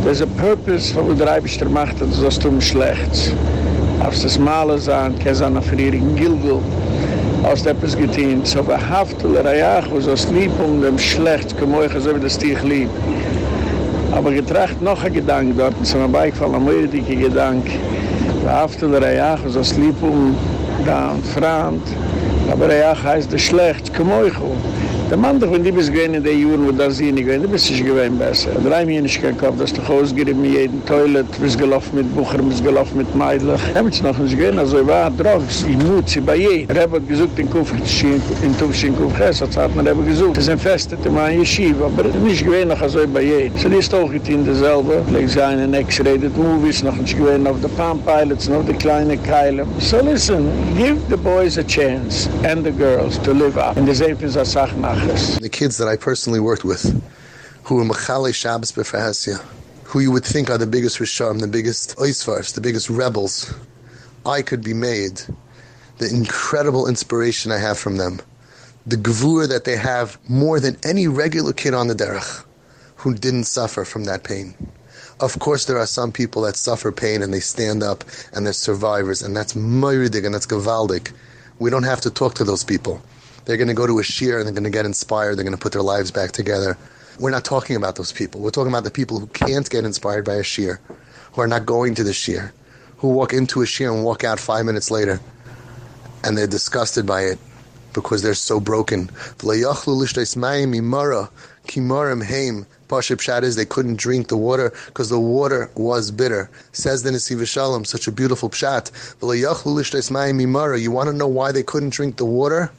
There's a purpose, wo der Eibischter macht, das ist um schlecht. Aufs das Malen sein, kein sein auf Riering Gilgul. als dat is geteen. Zo behaftel er ja, hoe zo'n sliep om um dem schlecht, kemoiche, zo wie dat stieg liep. Aber getracht noch ein Gedanke dort, es ist mir beigefallen, ein sehr dicker Gedanke. Da hafte der Reach, so sliep um da und frant. Aber Reach heißt der Schlecht, komm euch um. Der Mann doch, wenn die bis gewähne in den Juren, wo da sie nicht gewähne, bist du sich gewähne besser. Drei mir nicht kein Kopf, dass du ausgerieben in jeden Toilet, bist gelaufen mit Bucher, bist gelaufen mit Meidlach. Er hat noch nicht gewähne, also ich war Drogs, ich mut sie bei jedem. Er hat gesucht in Kufr, in Tufsch in Kufr, das hat man eben gesucht. Das infestete mal in Yeshiva, aber nicht gewähne noch so bei jedem. So die ist auch in derselbe, legt sie einen X-rated Movies, noch nicht gewähne auf der Palm Pilots, noch die kleine Keile. So listen, give the boys a chance, and the girls, to live up. Und das ist eine Sache nach. The kids that I personally worked with, who were Machale Shabbos Befrahasia, who you would think are the biggest Risham, the biggest Oisvars, the biggest rebels, I could be made. The incredible inspiration I have from them. The gevur that they have more than any regular kid on the derech who didn't suffer from that pain. Of course, there are some people that suffer pain and they stand up and they're survivors, and that's moiridig and that's gavaldik. We don't have to talk to those people. They're going to go to a shir and they're going to get inspired. They're going to put their lives back together. We're not talking about those people. We're talking about the people who can't get inspired by a shir, who are not going to the shir, who walk into a shir and walk out five minutes later, and they're disgusted by it because they're so broken. Pashib Shad is they couldn't drink the water because the water was bitter. Says the Nesiv Shalom, such a beautiful pshat. You want to know why they couldn't drink the water?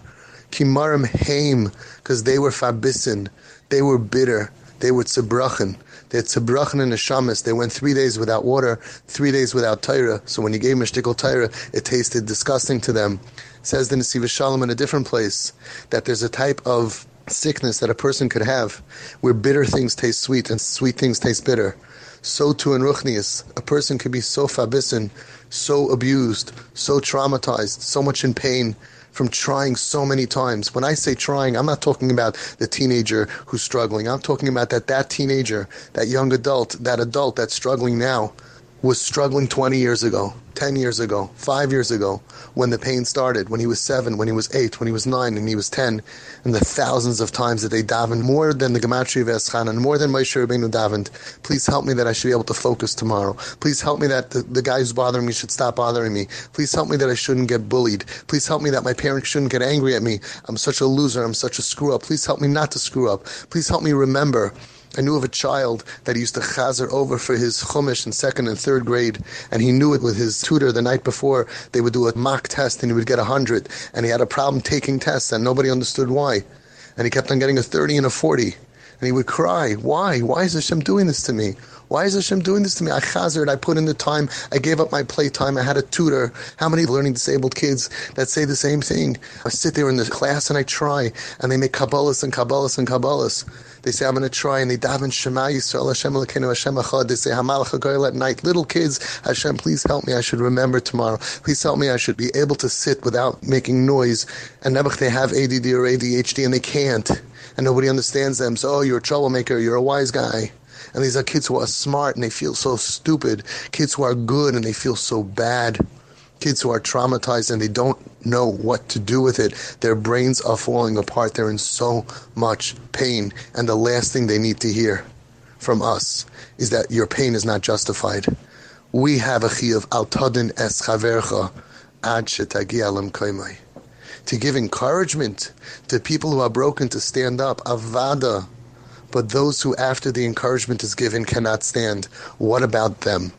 Kimarim Haim, because they were fabisin, they were bitter, they were tzebrachen. They had tzebrachen and neshamis. They went three days without water, three days without Torah. So when you gave them a shtickle Torah, it tasted disgusting to them. says the Nesiv Shalom in a different place that there's a type of sickness that a person could have where bitter things taste sweet and sweet things taste bitter. So too in Ruchnius, a person could be so fabisin, so abused, so traumatized, so much in pain from trying so many times. When I say trying, I'm not talking about the teenager who's struggling. I'm talking about that that teenager, that young adult, that adult that's struggling now was struggling 20 years ago, 10 years ago, 5 years ago, when the pain started, when he was 7, when he was 8, when he was 9, and he was 10, and the thousands of times that they davened, more than the Gematria Veschan, and more than Moshe Rabbeinu davened. Please help me that I should be able to focus tomorrow. Please help me that the, the guy who's bothering me should stop bothering me. Please help me that I shouldn't get bullied. Please help me that my parents shouldn't get angry at me. I'm such a loser. I'm such a screw up. Please help me not to screw up. Please help me remember I knew of a child that he used to chazer over for his chumash in second and third grade, and he knew it with his tutor the night before. They would do a mock test, and he would get a hundred, and he had a problem taking tests, and nobody understood why, and he kept on getting a thirty and a forty, and he would cry, "Why? Why is Hashem doing this to me? Why is Hashem doing this to me? I chazered, I put in the time, I gave up my playtime, I had a tutor. How many learning disabled kids that say the same thing? I sit there in the class and I try, and they make Kabbalahs and Kabbalahs and Kabbalahs. They say, I'm going to try, and they daven Shema Yisrael, Hashem Elokeinu, Hashem Echad. They say, Hamalach HaGoyel at night. Little kids, Hashem, please help me. I should remember tomorrow. Please help me. I should be able to sit without making noise. And Nebuch, they have ADD or ADHD, and they can't. And nobody understands them. So, oh, you're a troublemaker. You're a wise guy. And these are kids who are smart and they feel so stupid. Kids who are good and they feel so bad kids who are traumatized and they don't know what to do with it. Their brains are falling apart. They're in so much pain. And the last thing they need to hear from us is that your pain is not justified. We have a chiyuv al tadin es chavercha ad. To give encouragement to people who are broken to stand up, avada. But those who, after the encouragement is given, cannot stand, what about them?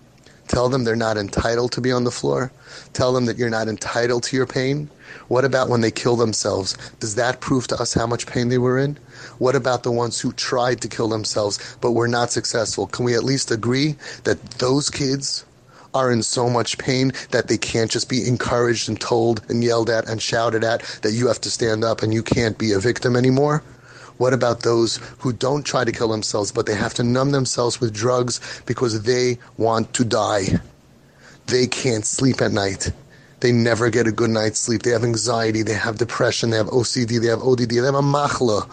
Tell them they're not entitled to be on the floor. Tell them that you're not entitled to your pain. What about when they kill themselves? Does that prove to us how much pain they were in? What about the ones who tried to kill themselves but were not successful? Can we at least agree that those kids are in so much pain that they can't just be encouraged and told and yelled at and shouted at that you have to stand up and you can't be a victim anymore? What about those who don't try to kill themselves, but they have to numb themselves with drugs because they want to die? They can't sleep at night. They never get a good night's sleep. They have anxiety. They have depression. They have OCD. They have ODD. They have a machla.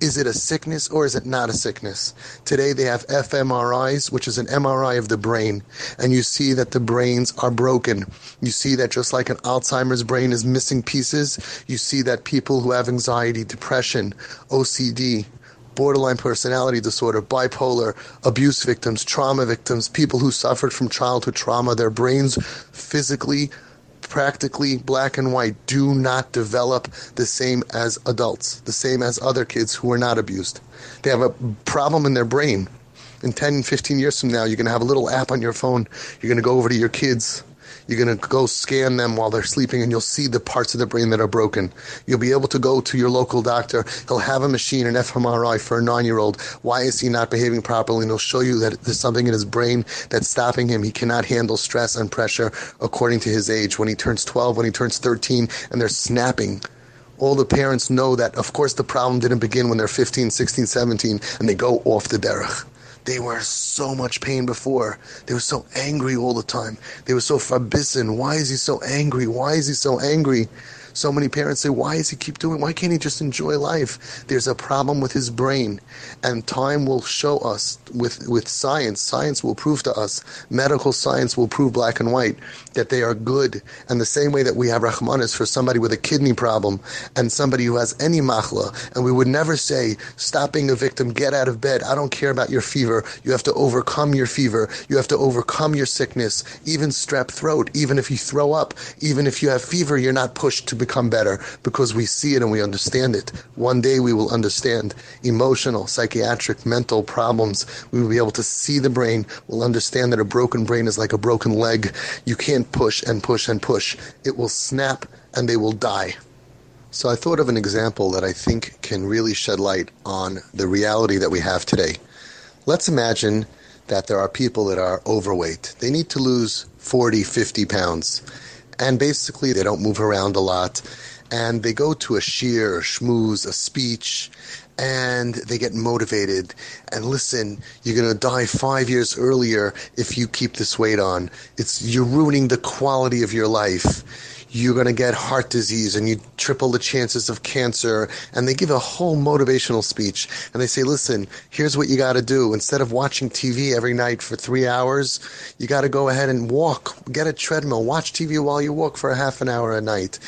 Is it a sickness or is it not a sickness? Today they have fMRIs, which is an MRI of the brain, and you see that the brains are broken. You see that just like an Alzheimer's brain is missing pieces, you see that people who have anxiety, depression, OCD, borderline personality disorder, bipolar, abuse victims, trauma victims, people who suffered from childhood trauma, their brains physically practically black and white do not develop the same as adults, the same as other kids who are not abused. They have a problem in their brain. In 10, 15 years from now, you're going to have a little app on your phone. You're going to go over to your kids you're going to go scan them while they're sleeping and you'll see the parts of the brain that are broken. You'll be able to go to your local doctor. He'll have a machine, an fMRI for a nine year old. Why is he not behaving properly? And he'll show you that there's something in his brain that's stopping him. He cannot handle stress and pressure according to his age. When he turns 12, when he turns 13, and they're snapping all the parents know that, of course, the problem didn't begin when they're 15, 16, 17, and they go off the derech. They were so much pain before. They were so angry all the time. They were so forbidden. Why is he so angry? Why is he so angry? So many parents say, why does he keep doing? Why can't he just enjoy life? There's a problem with his brain, and time will show us with with science. Science will prove to us. Medical science will prove black and white that they are good. And the same way that we have rahmanis for somebody with a kidney problem and somebody who has any machla, and we would never say, stop being a victim, get out of bed. I don't care about your fever. You have to overcome your fever. You have to overcome your sickness, even strep throat. Even if you throw up, even if you have fever, you're not pushed to become better because we see it and we understand it. One day we will understand emotional, psychiatric, mental problems. We will be able to see the brain. We'll understand that a broken brain is like a broken leg. You can't push and push and push. It will snap and they will die. So I thought of an example that I think can really shed light on the reality that we have today. Let's imagine that there are people that are overweight. They need to lose 40, 50 pounds and basically they don't move around a lot and they go to a sheer, a schmooze, a speech, and they get motivated. And listen, you're gonna die five years earlier if you keep this weight on. It's you're ruining the quality of your life. You're gonna get heart disease, and you triple the chances of cancer. And they give a whole motivational speech, and they say, "Listen, here's what you got to do. Instead of watching TV every night for three hours, you got to go ahead and walk. Get a treadmill. Watch TV while you walk for a half an hour a night."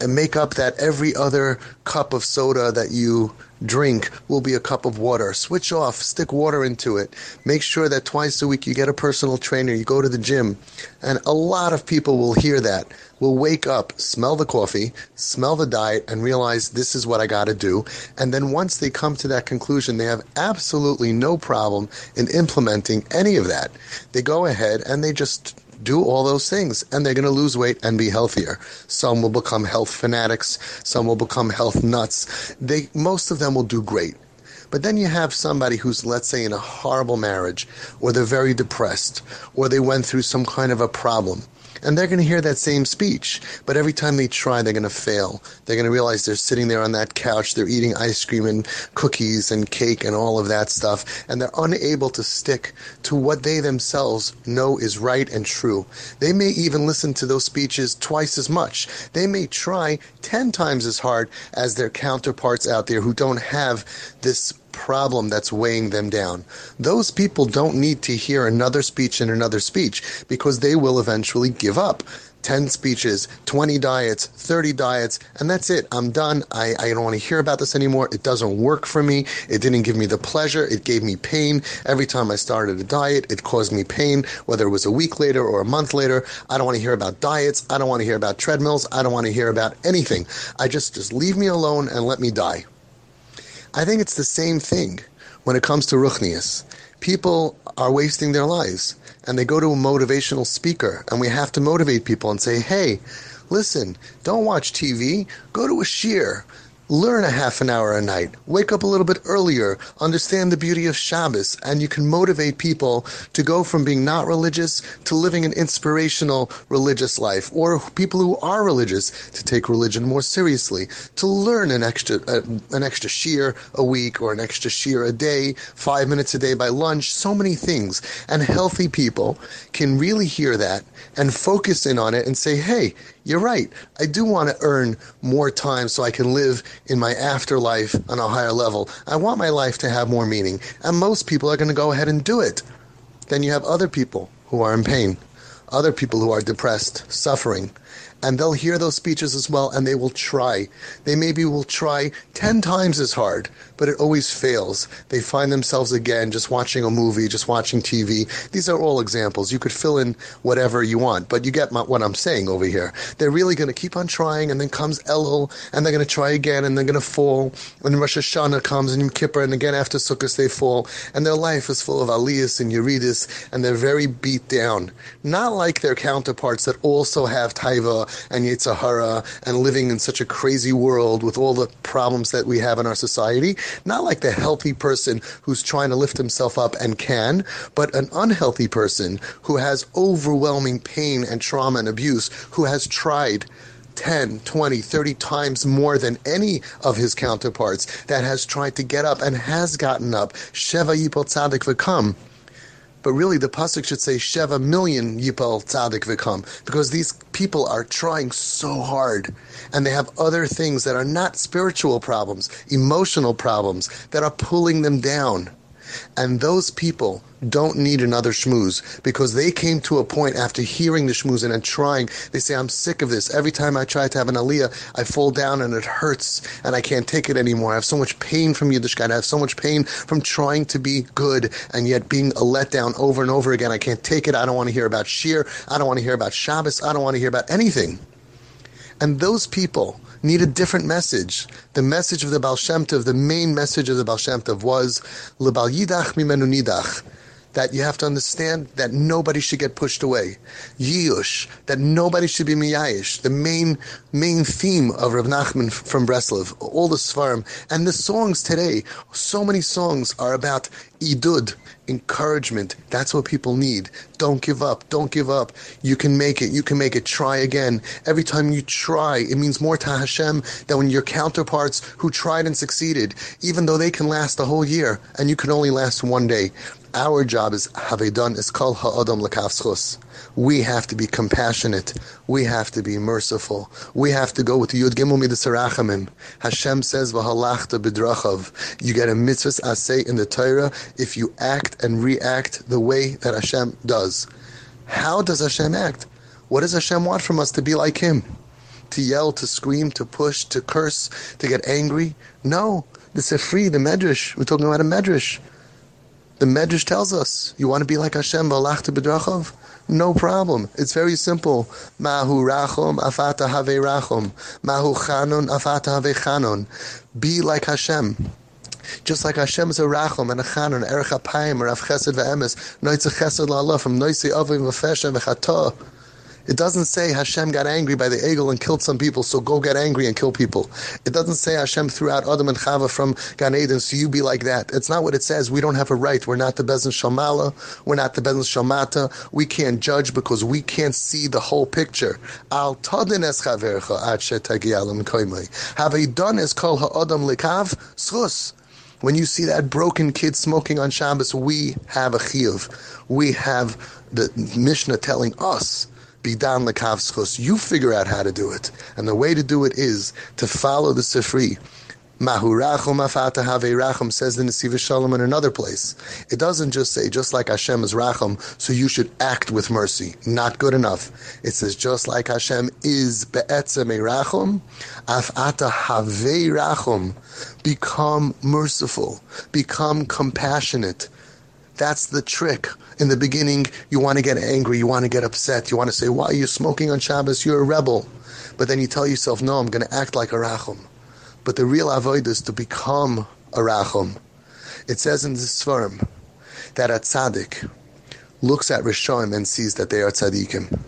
and make up that every other cup of soda that you drink will be a cup of water. Switch off, stick water into it. Make sure that twice a week you get a personal trainer, you go to the gym. And a lot of people will hear that, will wake up, smell the coffee, smell the diet, and realize this is what I got to do. And then once they come to that conclusion, they have absolutely no problem in implementing any of that. They go ahead and they just do all those things and they're going to lose weight and be healthier. Some will become health fanatics, some will become health nuts. They most of them will do great. But then you have somebody who's, let's say, in a horrible marriage, or they're very depressed, or they went through some kind of a problem. And they're going to hear that same speech, but every time they try, they're going to fail. They're going to realize they're sitting there on that couch, they're eating ice cream and cookies and cake and all of that stuff, and they're unable to stick to what they themselves know is right and true. They may even listen to those speeches twice as much. They may try 10 times as hard as their counterparts out there who don't have this problem that's weighing them down. Those people don't need to hear another speech and another speech because they will eventually give up. 10 speeches, 20 diets, 30 diets, and that's it. I'm done. I, I don't want to hear about this anymore. It doesn't work for me. It didn't give me the pleasure. It gave me pain. Every time I started a diet, it caused me pain, whether it was a week later or a month later. I don't want to hear about diets. I don't want to hear about treadmills. I don't want to hear about anything. I just, just leave me alone and let me die. I think it's the same thing when it comes to Ruchnius. People are wasting their lives and they go to a motivational speaker and we have to motivate people and say, hey, listen, don't watch TV, go to a shear. Learn a half an hour a night. Wake up a little bit earlier. Understand the beauty of Shabbos. And you can motivate people to go from being not religious to living an inspirational religious life. Or people who are religious to take religion more seriously. To learn an extra, uh, an extra shear a week or an extra shear a day, five minutes a day by lunch. So many things. And healthy people can really hear that and focus in on it and say, hey, you're right. I do want to earn more time so I can live in my afterlife on a higher level. I want my life to have more meaning. And most people are going to go ahead and do it. Then you have other people who are in pain, other people who are depressed, suffering. And they'll hear those speeches as well and they will try. They maybe will try 10 times as hard, but it always fails. They find themselves again just watching a movie, just watching TV. These are all examples. You could fill in whatever you want, but you get my, what I'm saying over here. They're really going to keep on trying, and then comes Elul, and they're going to try again, and they're going to fall. When Rosh Hashanah comes, and Yom Kippur, and again after Sukkot, they fall. And their life is full of aliyahs and yuridis, and they're very beat down. Not like their counterparts that also have taiva and yitzhahara and living in such a crazy world with all the problems that we have in our society. Not like the healthy person who's trying to lift himself up and can, but an unhealthy person who has overwhelming pain and trauma and abuse, who has tried 10, 20, 30 times more than any of his counterparts that has tried to get up and has gotten up. Sheva Yipol Tzadik V'Kam. But really, the pasuk should say Sheva million Yipal Tzadik Vikam, because these people are trying so hard, and they have other things that are not spiritual problems, emotional problems that are pulling them down. And those people don't need another schmooze because they came to a point after hearing the schmooze and trying. They say, I'm sick of this. Every time I try to have an aliyah, I fall down and it hurts and I can't take it anymore. I have so much pain from Yiddishkeit. I have so much pain from trying to be good and yet being a letdown over and over again. I can't take it. I don't want to hear about Shir. I don't want to hear about Shabbos. I don't want to hear about anything. And those people need a different message. The message of the Baal Shem Tov, the main message of the Baal Shem Tov was, Lebal Yidach mimenu nidach that you have to understand that nobody should get pushed away. Yiyush, that nobody should be miyayish. The main main theme of Rav Nachman from Breslov, all the svarim and the songs today. So many songs are about idud, encouragement. That's what people need. Don't give up. Don't give up. You can make it. You can make it. Try again. Every time you try, it means more to Hashem than when your counterparts who tried and succeeded, even though they can last a whole year and you can only last one day. Our job is Havedon is kol ha'adam lekavschus. We have to be compassionate. We have to be merciful. We have to go with Yud Gimel Midas Harachamim. Hashem says v'halachta bidrachav. You get a mitzvah asay in the Torah if you act and react the way that Hashem does. How does Hashem act? What does Hashem want from us to be like Him? To yell, to scream, to push, to curse, to get angry? No. This is the Medrash. We're talking about a Medrash. The Medrash tells us, you want to be like Hashem, v'alachta b'drachav? No problem. It's very simple. Mahu rachum, afata have rachum. Mahu chanun, afata have chanun. Be like Hashem. Just like Hashem is a rachum and a chanun, erech apayim, rav chesed ve'emes, noitze chesed la'allah, from noitze avim v'feshem v'chata. It doesn't say Hashem got angry by the Egel and killed some people, so go get angry and kill people. It doesn't say Hashem threw out Adam and Chava from Gan Eden, so you be like that. It's not what it says. We don't have a right. We're not the Bezin Shamala. We're not the Bezin Shamata. We can't judge because we can't see the whole picture. Al. Have a done es kol ha'adam likav schus. When you see that broken kid smoking on Shabbos, we have a chiyuv. We have the Mishnah telling us bidan lekavschos. You figure out how to do it, and the way to do it is to follow the sifri. Mahu rachum afata have rachum says the Nesiv Shalom in another place. It doesn't just say just like Hashem is rachum, so you should act with mercy. Not good enough. It says just like Hashem is be'etzem rachum, afata have rachum. Become merciful. Become compassionate. That's the trick. In the beginning, you want to get angry, you want to get upset, you want to say, Why are you smoking on Shabbos? You're a rebel. But then you tell yourself, No, I'm going to act like a rachum. But the real avoid is to become a rachum. It says in the Svarim that a tzaddik looks at Rishonim and sees that they are tzaddikim.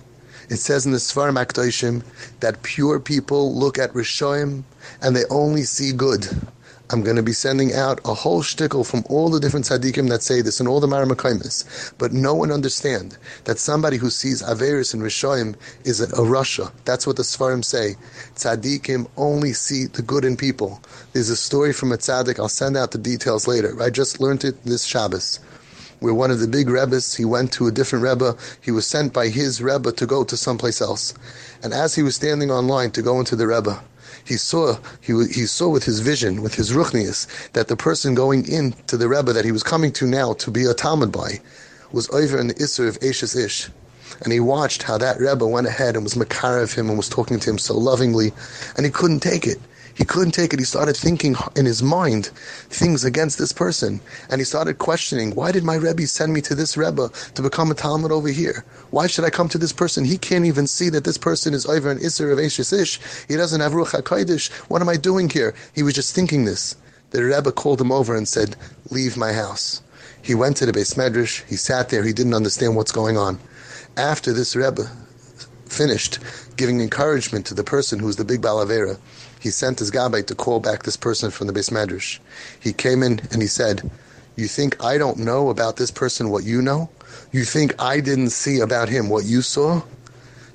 It says in the Svarim Akdoshim that pure people look at Rishonim and they only see good. I'm going to be sending out a whole shtickle from all the different tzaddikim that say this and all the Maramakamis. But no one understand that somebody who sees Averis and Rishoim is a, a Russia. That's what the Svarim say. Tzaddikim only see the good in people. There's a story from a tzaddik. I'll send out the details later. I just learned it this Shabbos where one of the big rebbes, he went to a different rebbe. He was sent by his rebbe to go to someplace else. And as he was standing online to go into the rebbe, he saw he, he saw with his vision, with his ruchnius, that the person going in to the rebbe that he was coming to now to be a talmud by was over in the isser of Ashes Ish. And he watched how that rebbe went ahead and was makar of him and was talking to him so lovingly, and he couldn't take it. He couldn't take it. He started thinking in his mind things against this person. And he started questioning, why did my Rebbe send me to this Rebbe to become a Talmud over here? Why should I come to this person? He can't even see that this person is over an Isser of Eshes Ish. He doesn't have Ruach HaKodesh. What am I doing here? He was just thinking this. The Rebbe called him over and said, leave my house. He went to the Beis Medrash. He sat there. He didn't understand what's going on. After this Rebbe finished giving encouragement to the person who's the big Balavera, he sent his gabbai to call back this person from the Beis Medrash. He came in and he said, You think I don't know about this person what you know? You think I didn't see about him what you saw?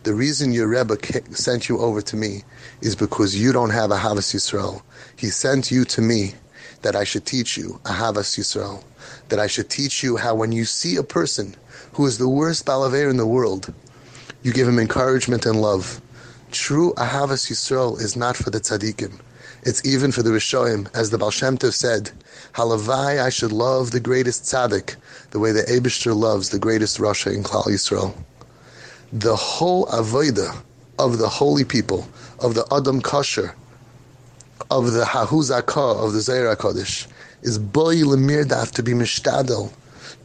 The reason your Rebbe sent you over to me is because you don't have a Havas Yisrael. He sent you to me that I should teach you a Havas Yisrael. That I should teach you how when you see a person who is the worst balaver in the world, you give him encouragement and love. True Ahavas Yisrael is not for the tzaddikim. It's even for the Rishoim, as the Baal Shem Tov said, Halavai, I should love the greatest tzaddik, the way the Abishter loves the greatest Rasha in Klal Yisrael. The whole avoida of the holy people, of the Adam Kosher, of the Hahuzakah, of the Zayra Kodesh, is boy lemirdaf to be mishtadel,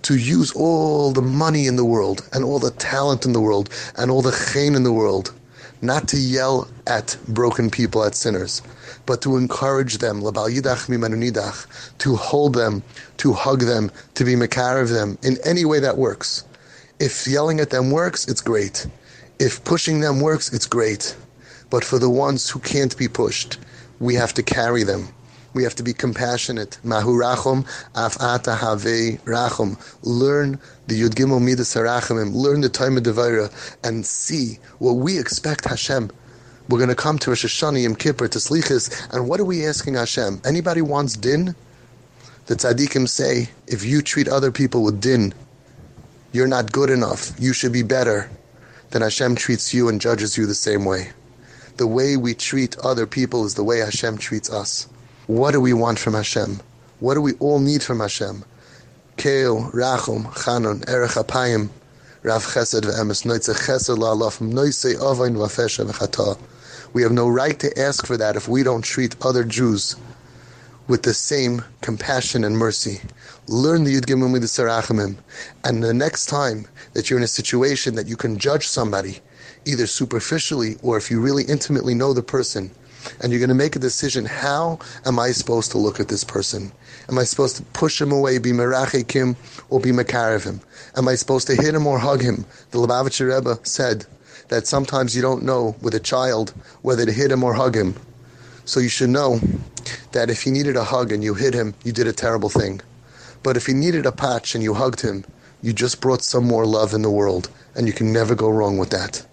to use all the money in the world, and all the talent in the world, and all the chen in the world, not to yell at broken people, at sinners, but to encourage them, to hold them, to hug them, to be makar of them in any way that works. If yelling at them works, it's great. If pushing them works, it's great. But for the ones who can't be pushed, we have to carry them. We have to be compassionate. Mahu rachum, afata have rachum. Learn the Yud Gimel Midas Harachamim. Learn the time of Devaira and see what we expect Hashem. We're going to come to Rosh Hashanah Yom Kippur to Slichas, and what are we asking Hashem? Anybody wants din? The tzaddikim say, if you treat other people with din, you're not good enough. You should be better. Then Hashem treats you and judges you the same way. The way we treat other people is the way Hashem treats us. What do we want from Hashem? What do we all need from Hashem? Keel, Rachum, Chanon, Erech Apayim, Rav Chesed ve'emes, Noitze Chesed la'alafim, Noitze Ovain v'afesha v'chata. We have no right to ask for that if we don't treat other Jews with the same compassion and mercy. Learn the Yud Gimel Midas Harachamim. And the next time that you're in a situation that you can judge somebody, either superficially or if you really intimately know the person, and you're going to make a decision. How am I supposed to look at this person? Am I supposed to push him away, be merachekim, or be makarev him? Am I supposed to hit him or hug him? The Lubavitcher Rebbe said that sometimes you don't know with a child whether to hit him or hug him. So you should know that if he needed a hug and you hit him, you did a terrible thing. But if he needed a patch and you hugged him, you just brought some more love in the world, and you can never go wrong with that.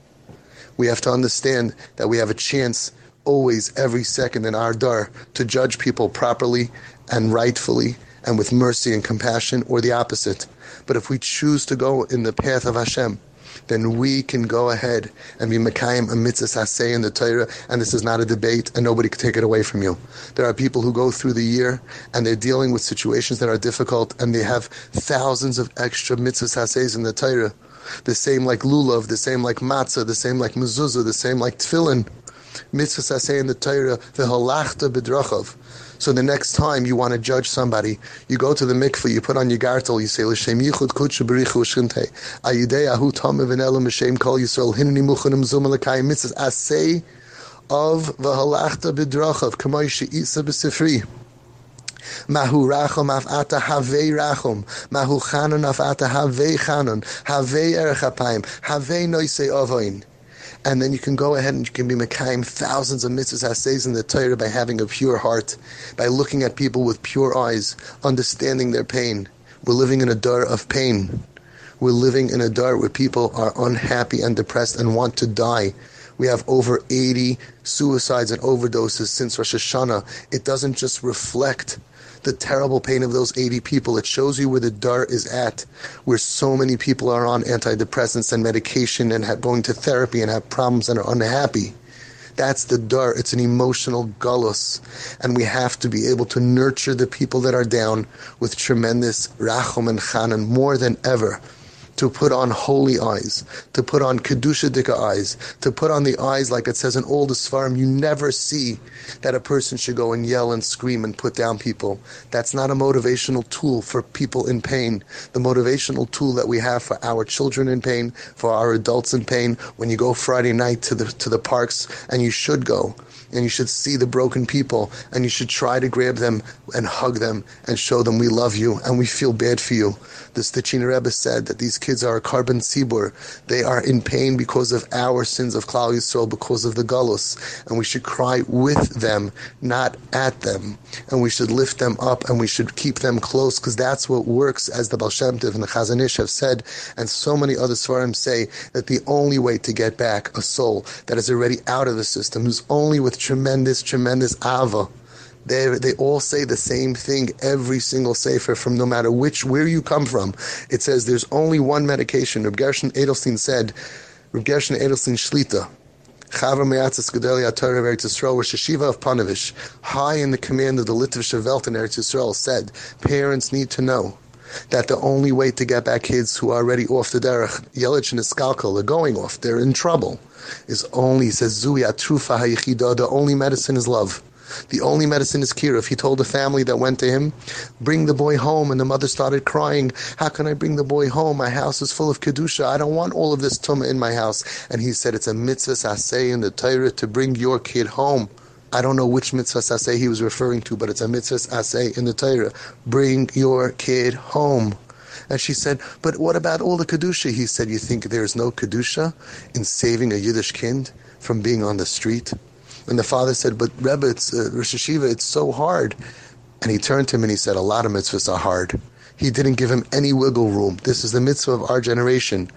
We have to understand that we have a chance always, every second in our dar, to judge people properly and rightfully and with mercy and compassion, or the opposite. But if we choose to go in the path of Hashem, then we can go ahead and be Mekayim a mitzvah say in the Torah, and this is not a debate, and nobody can take it away from you. There are people who go through the year and they're dealing with situations that are difficult, and they have thousands of extra mitzvah says in the Torah. The same like lulav, the same like matzah, the same like mezuzah, the same like tefillin. Mitzvah say in the Torah, v'halachta b'drachav. So the next time you want to judge somebody, you go to the mikveh, you put on your gartel, you say, L'shem yichud kutsha b'richu shinte, ayidei ahu tamme v'nelam m'shem kol yisrael, hinni muchanim zum alakayim mitzvahs, asay of v'halachta b'drachav, kamay she'isa b'sifri. Mahu rachum af ata have rachum. Mahu chanun af ata have chanun. Have erech apayim. Have noise ovoin. And then you can go ahead and you can be Mekayim thousands of mitzvahs says in the Torah by having a pure heart, by looking at people with pure eyes, understanding their pain. We're living in a dar of pain. We're living in a dar where people are unhappy and depressed and want to die. We have over 80 suicides and overdoses since Rosh Hashanah. It doesn't just reflect the terrible pain of those 80 people. It shows you where the dart is at, where so many people are on antidepressants and medication and have, going to therapy and have problems and are unhappy. That's the dart. It's an emotional gullus. And we have to be able to nurture the people that are down with tremendous rachum and chanan more than ever to put on holy eyes, to put on kedusha dika eyes, to put on the eyes like it says in all the svarim. You never see that a person should go and yell and scream and put down people. That's not a motivational tool for people in pain. The motivational tool that we have for our children in pain, for our adults in pain, when you go Friday night to the to the parks, and you should go and you should see the broken people and you should try to grab them and hug them and show them we love you and we feel bad for you. The Stichina Rebbe said that these kids are a carbon sibur. They are in pain because of our sins of Klal Yisrael, because of the galus, and we should cry with them, not at them. And we should lift them up and we should keep them close because that's what works, as the Baal Shem and the Chazon Ish have said, and so many other Svarim say that the only way to get back a soul that is already out of the system is only with tremendous, tremendous ava. They, they all say the same thing every single sefer from no matter which where you come from. It says there's only one medication. Reb Gershon Edelstein said, Reb Gershon Edelstein Shlita, Chavra Me'atzis Gedalia Torah of Eretz Yisrael, Rosh Hashiva of Ponevezh, high in the command of the Litvish Welt in Eretz Yisrael, said, parents need to know that the only way to get back kids who are already off the derech, Yelich and are going off, they're in trouble, is only, he says, Zuya Trufa HaYichida, the only medicine is love. The only medicine is kiruv. He told a family that went to him, bring the boy home. And the mother started crying, how can I bring the boy home? My house is full of kedusha. I don't want all of this tumah in my house. And he said, it's a mitzvah saseh in the Torah to bring your kid home. I don't know which mitzvah saseh he was referring to, but it's a mitzvah saseh in the Torah. Bring your kid home. And she said, but what about all the kedusha? He said, you think there's no kedusha in saving a Yiddish kind from being on the street? And the father said, but Rebbe, it's uh, Rosh Hashiva, it's so hard. And he turned to him and he said, a lot of mitzvahs are hard. He didn't give him any wiggle room. This is the mitzvah of our generation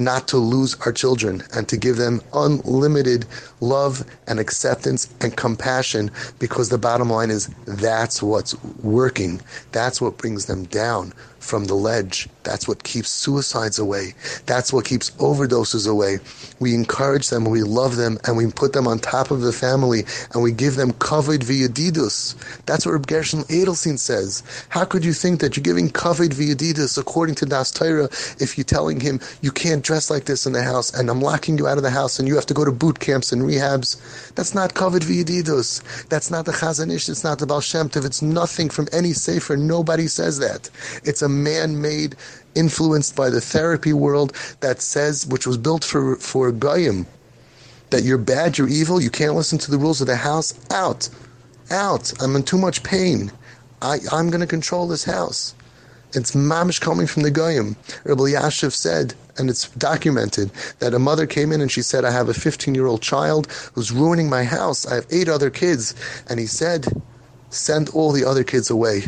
not to lose our children and to give them unlimited love and acceptance and compassion because the bottom line is that's what's working. That's what brings them down from the ledge. That's what keeps suicides away. That's what keeps overdoses away. We encourage them, we love them, and we put them on top of the family, and we give them covered viyadidus. That's what Reb Gershon Edelstein says. How could you think that you're giving covered viyadidus according to Das Torah if you're telling him you can't dress like this in the house, and I'm locking you out of the house, and you have to go to boot camps and rehabs? That's not covered viyadidus. That's not the Chazon Ish. It's not the Baal Shem Tov. It's nothing from any sefer. Nobody says that. It's a man-made, influenced by the therapy world that says, which was built for for goyim, that you're bad, you're evil, you can't listen to the rules of the house. Out, out. I'm in too much pain. I, I'm going to control this house. It's mamish coming from the goyim. Rabbi Yashiv said, and it's documented, that a mother came in and she said, I have a 15-year-old child who's ruining my house. I have eight other kids. And he said, send all the other kids away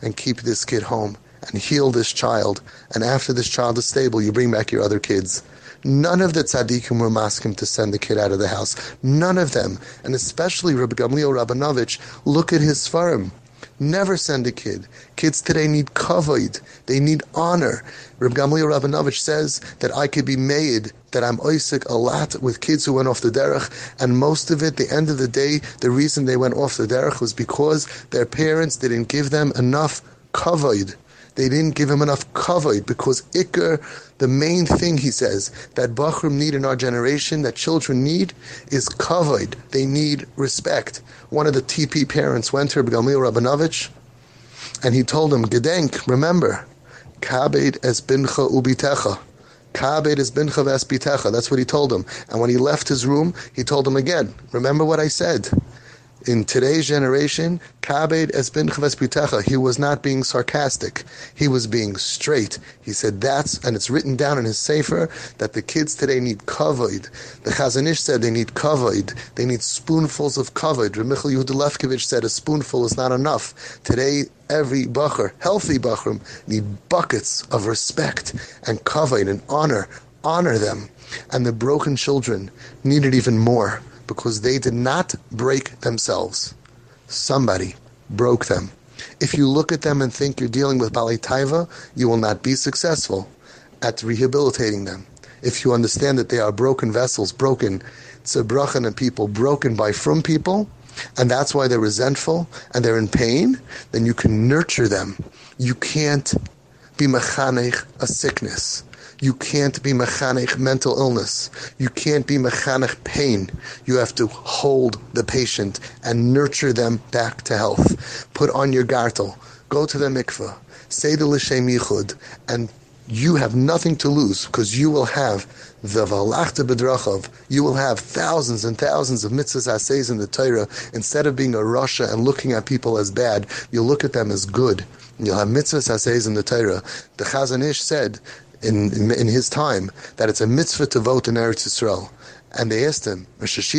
and keep this kid home and heal this child. And after this child is stable, you bring back your other kids. None of the tzaddikim were masking to send the kid out of the house. None of them. And especially Rabbi Gamliel Rabinovich, look at his farm. Never send a kid. Kids today need kavod. They need honor. Reb Gamliel Rabinovich says that I could be made, that I'm oisik a lot with kids who went off the derech, and most of it, the end of the day, the reason they went off the derech was because their parents didn't give them enough kavod. They didn't give him enough kavod because ikr, the main thing he says that bachrim need in our generation, that children need, is kavod. They need respect. One of the TP parents went to Gamliel Rabinovich, and he told him, Gedenk, remember, kabed es bincha ubitecha. Kabed es bincha vespitecha. That's what he told him. And when he left his room, he told him again, remember what I said in today's generation, Kabed es bin pitecha, he was not being sarcastic. He was being straight. He said that's, and it's written down in his sefer, that the kids today need kavod. The Chazon Ish said they need kavod. They need spoonfuls of kavod. Remichel Yehuda Lefkovich said a spoonful is not enough. Today, every bacher, healthy bachrim, need buckets of respect and kavod and honor. Honor them. And the broken children need it even more because they did not break themselves. Somebody broke them. If you look at them and think you're dealing with Bali Taiva, you will not be successful at rehabilitating them. If you understand that they are broken vessels, broken tzebrachan and people, broken by from people, and that's why they're resentful and they're in pain, then you can nurture them. You can't be mechanech a sickness. You can't be mechanic mental illness. You can't be mechanic pain. You have to hold the patient and nurture them back to health. Put on your gartel. Go to the mikveh. Say the l'shem yichud. And you have nothing to lose because you will have the valachta bedrachav. You will have thousands and thousands of mitzvahs assays in the Torah. Instead of being a rasha and looking at people as bad, you'll look at them as good. You'll have mitzvahs assays in the Torah. The Chazon Ish said in, in, in his time that it's a mitzvah to vote in Eretz Yisrael. And they asked him, Rosh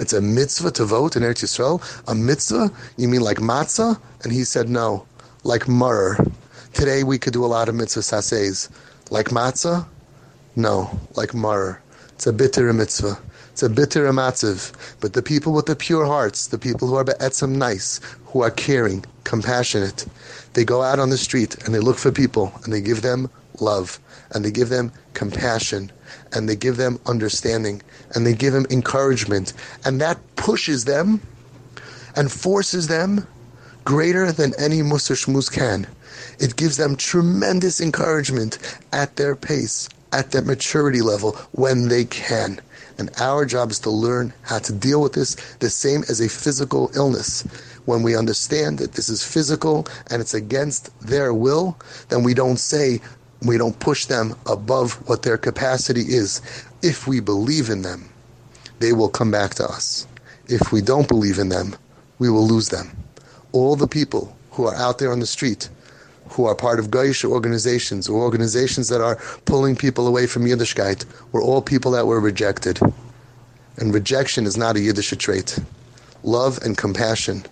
it's a mitzvah to vote in Eretz Yisrael? A mitzvah? You mean like matzah? And he said, no, like murr. Today we could do a lot of mitzvah sasays. Like matzah? No, like murr. It's a bitter mitzvah. It's a bitter matziv. But the people with the pure hearts, the people who are be'etzim nice, who are caring, compassionate, they go out on the street and they look for people and they give them love and they give them compassion and they give them understanding and they give them encouragement and that pushes them and forces them greater than any Musar Shmuz can. It gives them tremendous encouragement at their pace, at their maturity level when they can. And our job is to learn how to deal with this the same as a physical illness. When we understand that this is physical and it's against their will, then we don't say, we don't push them above what their capacity is. If we believe in them, they will come back to us. If we don't believe in them, we will lose them. All the people who are out there on the street, who are part of Goyish organizations or organizations that are pulling people away from Yiddishkeit, were all people that were rejected. And rejection is not a Yiddish trait. Love and compassion,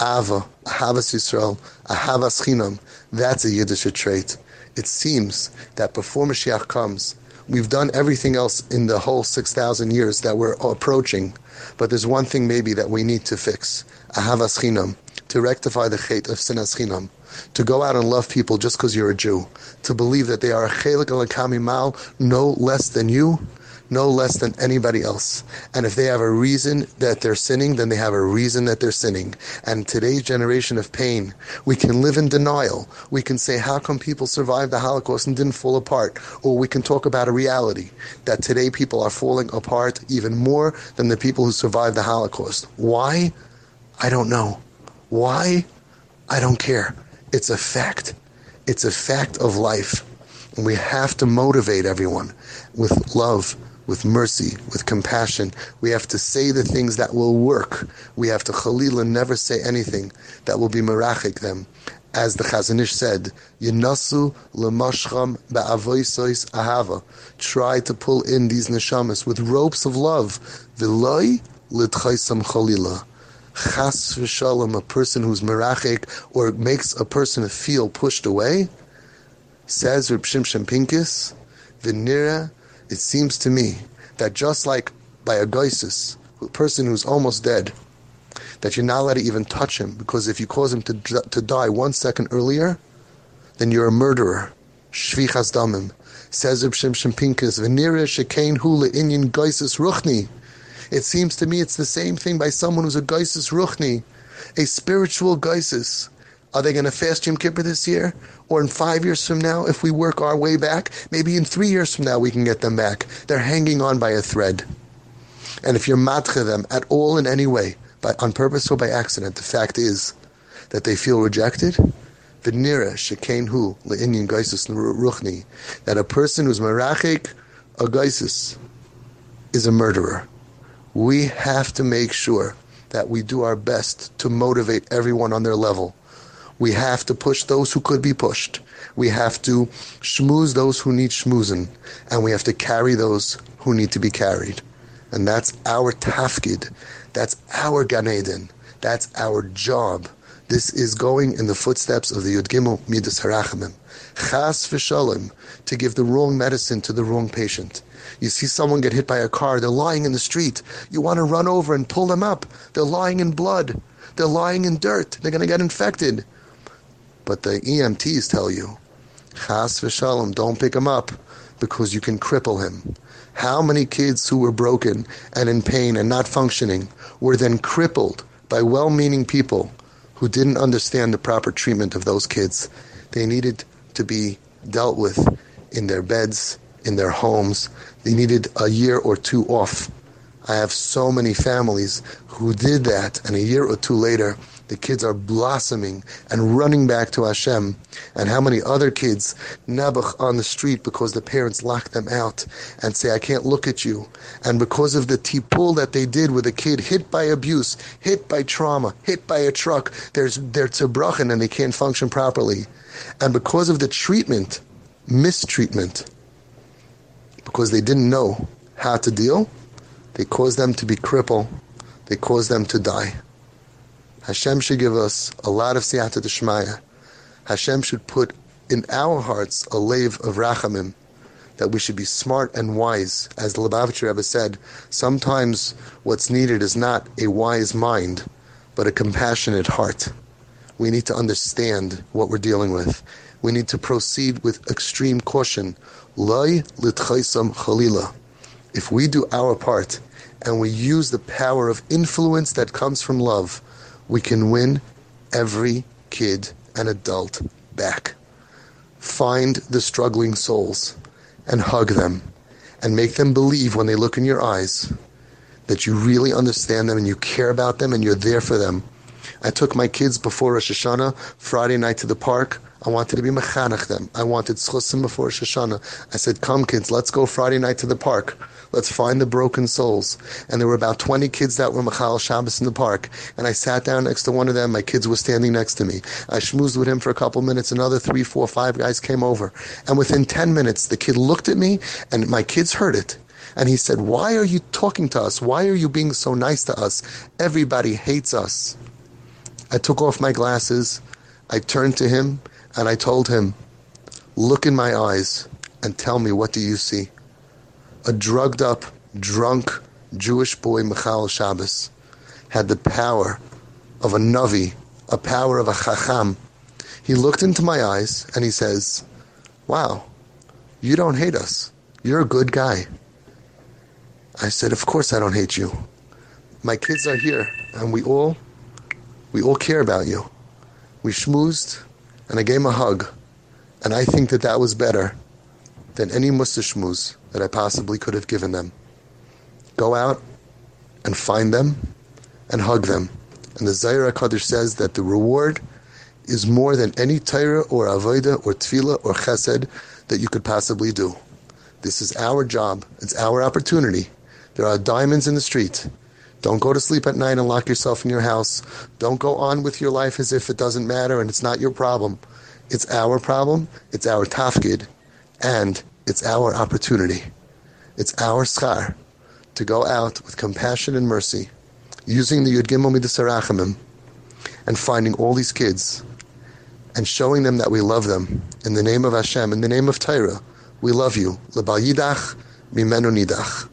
Ava, Ahavas Yisrael, Ahavas Chinam, that's a Yiddish trait it seems that before Mashiach comes, we've done everything else in the whole 6,000 years that we're approaching, but there's one thing maybe that we need to fix. Ahavas chinam, to rectify the chait of sinas chinam, to go out and love people just because you're a Jew, to believe that they are a chelik alakami mal no less than you, no less than anybody else. And if they have a reason that they're sinning, then they have a reason that they're sinning. And today's generation of pain, we can live in denial. We can say, how come people survived the Holocaust and didn't fall apart? Or we can talk about a reality that today people are falling apart even more than the people who survived the Holocaust. Why? I don't know. Why? I don't care. It's a fact. It's a fact of life. And we have to motivate everyone with love with mercy, with compassion. We have to say the things that will work. We have to chalila never say anything that will be merachik them. as the Chazon Ish said, Yinasu lemashcham ba'avoisois ahava. Try to pull in these neshamas with ropes of love. V'loi litchaisam chalila. Chas v'shalom, a person who's merachik or makes a person feel pushed away, says Reb Shimshon Pincus, V'nira, it seems to me that just like by a goisis, a person who's almost dead, that you're not allowed to even touch him because if you cause him to, to die one second earlier, then you're a murderer. Shvichas damim. Says Reb Shimshon Venira shekain hula inyan geisus ruchni. It seems to me it's the same thing by someone who's a geisus ruchni, a spiritual geisus. Are they going to fast Yom Kippur this year? Or in five years from now, if we work our way back? Maybe in three years from now we can get them back. They're hanging on by a thread. And if you're matcha them at all in any way, by, on purpose or by accident, the fact is that they feel rejected. V'nira shekain hu le'inyan geisus ruchni, that a person who's marachik a geisus is a murderer. We have to make sure that we do our best to motivate everyone on their level. We have to push those who could be pushed. We have to schmooze those who need schmoozing, and we have to carry those who need to be carried. And that's our tafkid. That's our Gan Eden. That's our job. This is going in the footsteps of the Yud Gimel Midas Harachamim. Chas v'shalom, to give the wrong medicine to the wrong patient. You see someone get hit by a car, they're lying in the street. You want to run over and pull them up. They're lying in blood. They're lying in dirt. They're going to get infected. But the EMTs tell you, Chas v'shalom, don't pick him up because you can cripple him. How many kids who were broken and in pain and not functioning were then crippled by well meaning people who didn't understand the proper treatment of those kids? They needed to be dealt with in their beds, in their homes. They needed a year or two off. I have so many families who did that, and a year or two later, the kids are blossoming and running back to Hashem. And how many other kids nabuch on the street because the parents lock them out and say, I can't look at you. And because of the tipul that they did with a kid hit by abuse, hit by trauma, hit by a truck, there's they're tzebrachen and they can't function properly. And because of the treatment, mistreatment, because they didn't know how to deal, they caused them to be crippled, they caused them to die. Hashem should give us a lot of siyata d'shmaya. Hashem should put in our hearts a lave of rachamim, that we should be smart and wise. As the Lubavitcher Rebbe said, sometimes what's needed is not a wise mind, but a compassionate heart. We need to understand what we're dealing with. We need to proceed with extreme caution. Loi litchaisam chalila. If we do our part and we use the power of influence that comes from love, we can win every kid and adult back. Find the struggling souls and hug them and make them believe when they look in your eyes that you really understand them and you care about them and you're there for them. I took my kids before Rosh Hashanah Friday night to the park. I wanted to be mechanech them. I wanted schusim before Rosh Hashanah. I said, "Come, kids, let's go Friday night to the park. Let's find the broken souls." And there were about twenty kids that were machal Shabbos in the park. And I sat down next to one of them. My kids were standing next to me. I schmoozed with him for a couple minutes. Another three, four, five guys came over. And within ten minutes, the kid looked at me, and my kids heard it. And he said, Why are you talking to us? Why are you being so nice to us? Everybody hates us. I took off my glasses. I turned to him and I told him, Look in my eyes and tell me what do you see? A drugged up, drunk Jewish boy, Michal Shabbos, had the power of a Navi, a power of a Chacham. He looked into my eyes and he says, Wow, you don't hate us. You're a good guy. I said, Of course I don't hate you. My kids are here and we all we all care about you. We schmoozed, and I gave him a hug, and I think that that was better than any musar schmooze that I possibly could have given them. Go out and find them and hug them. And the Zayra Kaddish says that the reward is more than any Torah or Avodah or Tefillah or Chesed that you could possibly do. This is our job. It's our opportunity. There are diamonds in the street. Don't go to sleep at night and lock yourself in your house. Don't go on with your life as if it doesn't matter and it's not your problem. It's our problem, it's our tafkid, and it's our opportunity. It's our schar to go out with compassion and mercy, using the Yud Gimel Midas and finding all these kids and showing them that we love them in the name of Hashem, in the name of Torah. We love you. Lebal Yidach, Mimenu Nidach.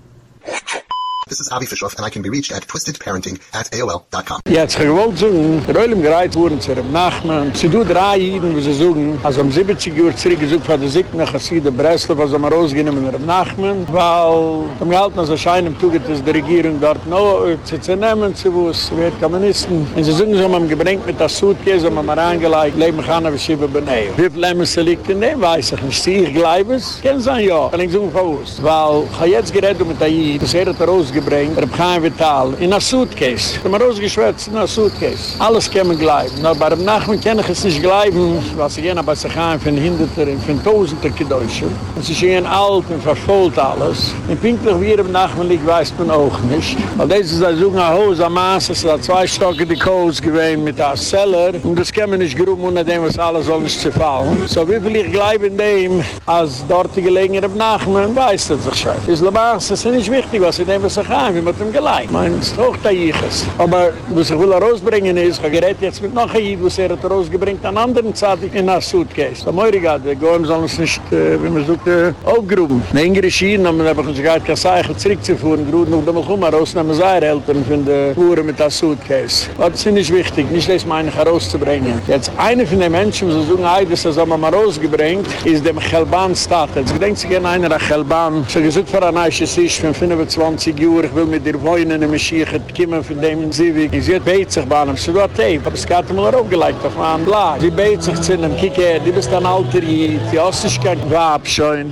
This is Avi Fishoff, and I can be reached at twistedparenting at AOL.com. Jetzt gewollt zugen, der Ölm gereiht wurden zu dem Nachmen. Sie du drei Jiden, wo sie zugen, also um 70 Uhr zurückgesucht von der Sikna Chasside Breslau, was am rausgenommen in dem Nachmen, weil am gehalten, als erscheinen tuget es der Regierung dort noch zu zu nehmen, zu wo es wird Kommunisten. Und sie zugen, so man gebringt mit der und man mal reingelegt, leben wir an, wie sie benehmen. Wie viel sie liegt in dem, weiß ich nicht. Sie, ich glaube es, kennen sie Ja. Kann ich zugen von uns. Weil, ich habe jetzt geredet mit der Jid, das hat er rausgebracht, er hat kein Vital, in a Suitcase. Er hat rausgeschwätzt in a Suitcase. Alles kann man gleiben. Na, bei dem Nachmen kann ich es nicht gleiben, was ich gerne bei sich ein, von Hinderter und von Tausender Gedeutsche. Es ist ihnen alt und verfolgt alles. Und pinklich wie er im Nachmen liegt, weiß man auch nicht. Weil das ist ein Sogen ein Haus am Maas, es hat zwei Stocke die Koos gewesen mit der Seller. Und das kann man nicht grob unter dem, was alles soll nicht zerfallen. So wie viel ich gleibe in dem, als dort die Gelegenheit im Nachmen, weiß das sich schon. Es ist nicht wichtig, was in dem, was ein, wie man dem gleich. Mein, ist auch da jiches. Aber was ich will rausbringen ist, ich gerät jetzt mit noch ein Jid, was er hat rausgebringt an anderen Zeiten in der Suitcase. Da moire gade, wir gehen uns nicht, äh, wie man sucht, äh, aufgerufen. In engere Schienen haben wir aber uns gerade kein Zeichen zurückzufuhren, gerade noch dem Chumma rausnehmen seine Eltern von der Fuhren mit der Suitcase. Das ist nicht wichtig, nicht das meine ich herauszubringen. Jetzt eine von den Menschen, die so sagen, das ist aber mal rausgebringt, ist dem Chelban-Stat. Jetzt gedenkt sich gerne einer an Chelban. So gesucht für ein Eiches Isch von 25 Jahren, ich will mit dir wohnen, in Mashiach, et kommen von dem in Zivik. Sie hat beit sich bei einem, sie hat Tape, aber es hat mal aufgelegt auf einem Blag. Sie beit sich zu einem, kicke, die bist ein alter Jid, die hast dich kein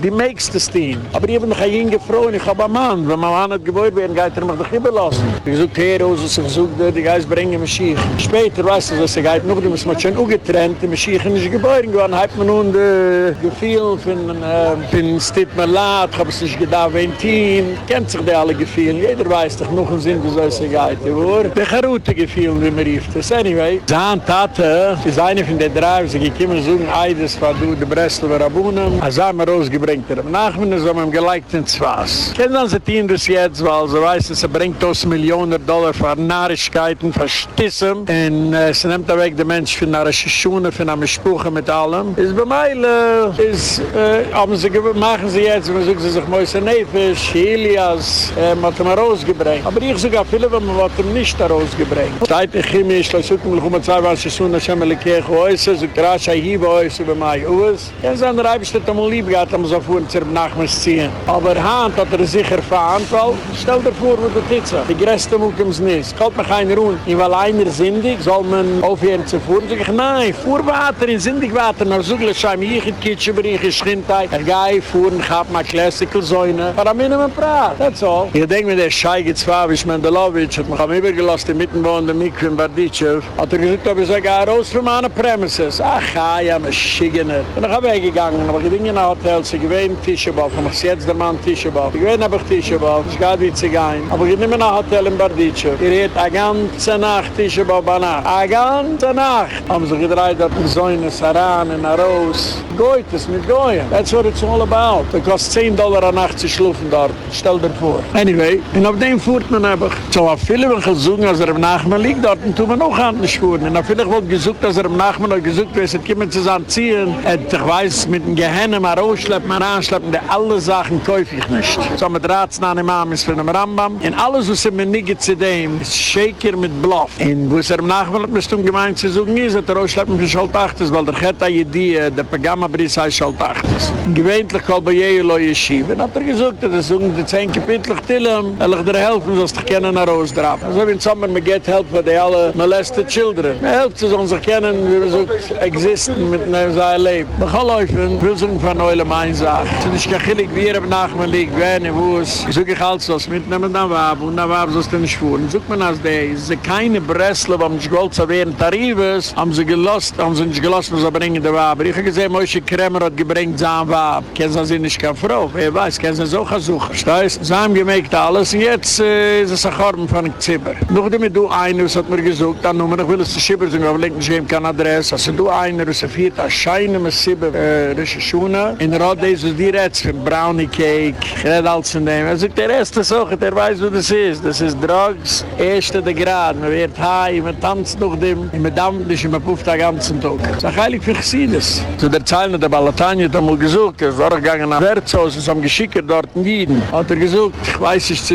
die makes das Ding. Aber ich habe noch ein Jinge Frau, ich habe einen Mann, wenn man an hat Gebäude werden, geht er mich doch überlassen. Ich suche hier aus, ich suche die Geist bringen Mashiach. Später, weißt du, dass er geht noch, die muss man schon ungetrennt, die Mashiach die Gebäude geworden, hat man nun de Gefühl von, äh, von Stittmerlat, hab es nicht gedacht, wenn Team, kennt sich die alle Gefühle, jeder weiß doch noch ein Sinn, wie soll es geht, wo der Charute Gefühl, wie man rief das. Anyway, Zahn Tate ist eine von den drei, sie gekommen ein Eides, war du, die Breslau, Rabunem, als er mir rausgebringt, am Nachmittag, so man geliked ins Was. Kennen Sie die das jetzt, weil sie weiß, dass er bringt aus Millionen Dollar für Narischkeiten, für Stissen, und äh, sie nimmt da weg die Menschen für narische Schuhe, für eine Spuche mit allem. Ist bei Meile, ist, äh, haben sie, machen sie jetzt, wenn sie sich Mäuse Nefisch, Elias, äh, hat mal rausgebringt. Aber ich sogar viele, wenn man hat ihm nicht da rausgebringt. Zeit in Chemie, ich lasse mir um zwei, was ich so eine Schemmele Kirche äußere, so Grascha hiebe äußere bei mir aus. Ja, so andere habe ich das einmal lieb gehabt, haben so vor, zur Nachmittag ziehen. Aber Hand hat er sicher verhandelt, weil, stell dir vor, wo du Titze. Die größte Muck ums Nis. Kalt mich einer ruhig. In weil einer sindig, soll man aufhören zu fuhren? Sag ich, nein, Fuhrwater in Sindigwater, nach Sugle, scheim ich in Kitsche, bring ich Schindheit. Er gehe fuhren, ich hab mal Classical Säune. Aber am Minimum Prat, that's all. Ich denke mir, der Schei geht zwar, wie Schmendelowitsch, hat mich am übergelost, in Mittenwohn, Mikro in Barditschew. Hat er gesagt, ob ich sage, ah, raus von meiner Premises. Ach, ah, ja, mein Schigener. Und ich hab weggegangen, aber ich bin in ein Hotel, sie gewähnt Tischeball, ich mach's jetzt der Mann Tischeball. Ich gewähnt hab ich Tischeball, ich geh wie zu gehen. Aber ich nehme ein Hotel in Barditschew. Ihr hätt eine ganze Nacht Tischeball bei Nacht. Eine ganze Nacht. Haben sie gedreht, dort in Säune, Saran, in Aros. Goit es mit Goyen. That's what it's all about. Das kostet 10 Dollar a Nacht zu schlufen dort. Stell dir vor. Anyway, und auf dem fuhrt man einfach. So, auf viele will gesucht, als er im Nachmann liegt, dort tun wir noch an den Spuren. Und auf viele will gesucht, als er im Nachmann hat gesucht, wie es hat kommen zusammen ziehen. Und ich weiß, mit dem Gehenne mal rausschleppen, mal anschleppen, die alle Sachen kaufe ich nicht. So, mit Ratsen an dem Arm ist von dem Rambam. Und alles, was er mir nicht zu dem, ist Shaker mit Bluff. Und wo es er im Nachmann hat, müsst um gemeint zu suchen, ist, er rausschleppen für Schaltachtes, weil der Cheta Jedi, der Pagama-Briss heißt Schaltachtes. Gewöhnlich kall bei Jehe Loi Yeshiva. Und hat er gesagt, das ist um die zehn Kapitel Tillem, er lich dir helfen, sonst dich kennen nach Hause drauf. Also wenn Sommer mir geht helfen, für die alle molested children. Er helft sie, sonst sich kennen, wie wir so existen mit einem sein Leben. Nach Läufen will sie von Neulem einsagen. Es ist nicht gechillig, wie er im Nachmann liegt, wenn er wo es. Ich suche ich alles, was mitnehmen, dann Wab, und dann Wab, so ist er nicht fuhren. Sucht man als der, es ist keine Breslau, wo man sich zu werden, Tarifes, haben sie gelost, haben sie nicht gelost, was er bringen, der Wab. Ich habe gesehen, Moshe Kremer hat gebringt, sein Wab. Kennen sie nicht keine Frau, wer weiß, kennen sie so eine Suche. Steiß, sie haben gemerkt alles, Und jetzt äh, ist es ein Korben von einem Zimmer. Nachdem du einer, was hat mir gesagt, dann nur noch will es zu schieben, so aber lenken ich ihm keine Adresse. Also du einer, was er viert, ein Scheine mit sieben äh, Rische Schuhe. In der das ist die Rätsch für Brownie Cake. Ich rede alles von dem. Er sagt, der Rest ist auch, der weiß, wo das ist. Das ist Drugs, erste der Grad. Man wird high, man tanzt noch dem. Man dampft nicht, man pufft den ganzen Tag. Das ist heilig für Chsides. Zu der Zeile der Balatanie hat er mal gesagt, er ist auch gegangen nach Wertshaus, es haben geschickt dort in Jiden. Hat er gesagt, ich weiß nicht,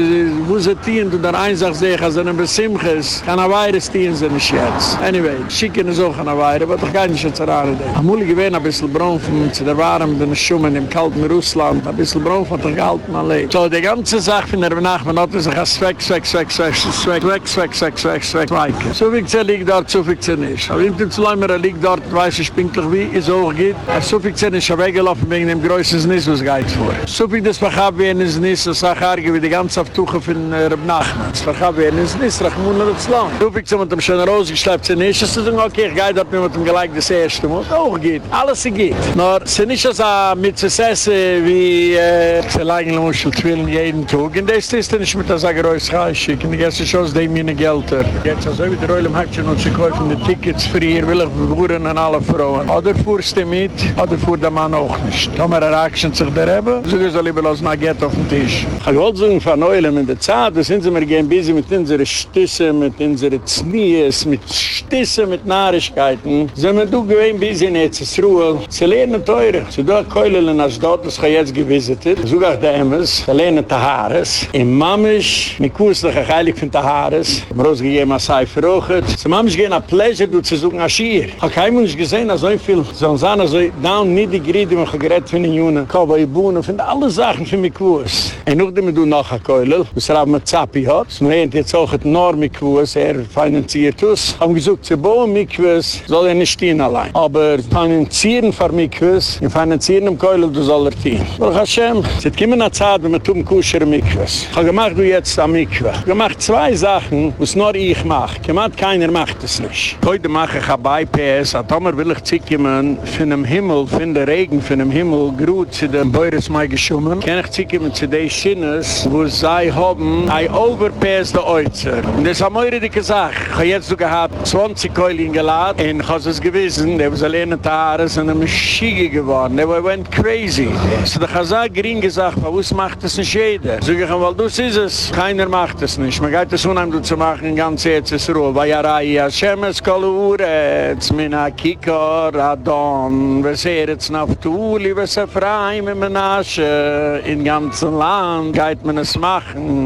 wo sie dienen, und der Einsach sehe als er ein Besimch ist, kann er weiter stehen sie nicht jetzt. Anyway, schicken es auch an er weiter, aber doch gar nicht jetzt erahnen. Amul gewähne ein bisschen Braun von zu der Waren, den Schummen im kalten Russland, ein bisschen Braun von der gehalten allein. So, die ganze Sache von der Benachmen hat er sich als Zweck, Zweck, Zweck, Zweck, Zweck, Zweck, Zweck, Zweck, Zweck, Zweck, Zweck, So wie ich sehe, liegt dort, so ich sehe nicht. Aber wenn zu lange er liegt dort, weiß ich pinklich wie, es auch geht. So sehe, ist er weggelaufen wegen dem größten Nis, was geht vor. So wie das werden ist Nis, das sage ich, wie die ganze Auftuche von Reb Nachman. Das verkauft werden ist Nis, man das. So wie ich sehe, mit dem schönen Rose geschleppt, sie nicht, sie sagen, okay, ich gehe dort mit dem gleich das erste Mal. Auch geht, alles geht. Nur, es ist nicht so mit zu essen, wie äh, sie muss ich will jeden Tag. Und das ist nicht mit der Sage, Reus, ich schicke, ich gehe schon aus dem meine Gelder. Jetzt, also wie der Reulem hat schon und sie kaufen die Tickets für ihr, will ich bewohren an alle Frauen. Oder fuhrst du mit, oder fuhr der Mann auch nicht. Tomer erreichen sich der Rebbe, so ist er lieber los nach Gett auf den Tisch. Ich wollte sagen, Neulem in der Zeit, da sind sie mir gehen busy mit unseren Stüsse, mit unseren Znies, mit Stüsse, mit Nahrigkeiten. Sie sind mir du gewinn busy in Ezesruel. Sie lernen teure. Sie do a Keulelen als dort, das ich jetzt gewisitet. Sogar der Emmes, sie lernen Tahares. In Mamisch, mit Kurslich, ich heilig von Tahares. Im Rosgegeben als Seifer rochet. Sie Mamisch gehen a Pleasure, du zu suchen a Schier. Ich hab kein Mensch gesehen, als so viel, so ein Sana, so down, die Grie, die man gerett von den Jungen. Kaba, ich bohne, finde alle Sachen für mich Kurs. Und nachdem du noch a Keulel, was er mit Zappi hat, so lehnt jetzt auch ein Normi Kurs, er finanziert uns. Haben gesagt, sie bauen mich Kurs, soll er nicht stehen allein. Aber finanzieren für mich Kurs, in finanzieren im Keulel, du soll er stehen. Baruch Hashem, es kommen eine Zeit, wenn man tun Kusher im Mikwas. Ich habe gemacht, du jetzt am Mikwa. Ich habe gemacht zwei Sachen, was nur ich mache. Gemacht, keiner macht es nicht. Heute mache ich ein Bypass, hat Tomer will ich zicken, von dem Himmel, von der Regen, von dem Himmel, gut zu den Beures mal geschummen. Kann ich zicken zu den Schinnes, wo sie haben, ein Overpass der Oizer. Und das haben wir richtig gesagt. Ich habe jetzt gehabt, 20 Keulin geladen, und ich habe es gewissen, der was alleine Tare, sind eine Maschige geworden. Der went crazy. So der Chazak gering gesagt, warum macht das nicht jeder? So ich habe, weil du siehst es, keiner macht es nicht. Man geht das unheimlich zu machen, ganz jetzt ist Ruhe. Weil ja, ja, Shemes Kaluretz, mina Kikor, Adon, sehen jetzt nach Tuli, wir sind frei mit Menasche, in ganzen Land geht man es machen.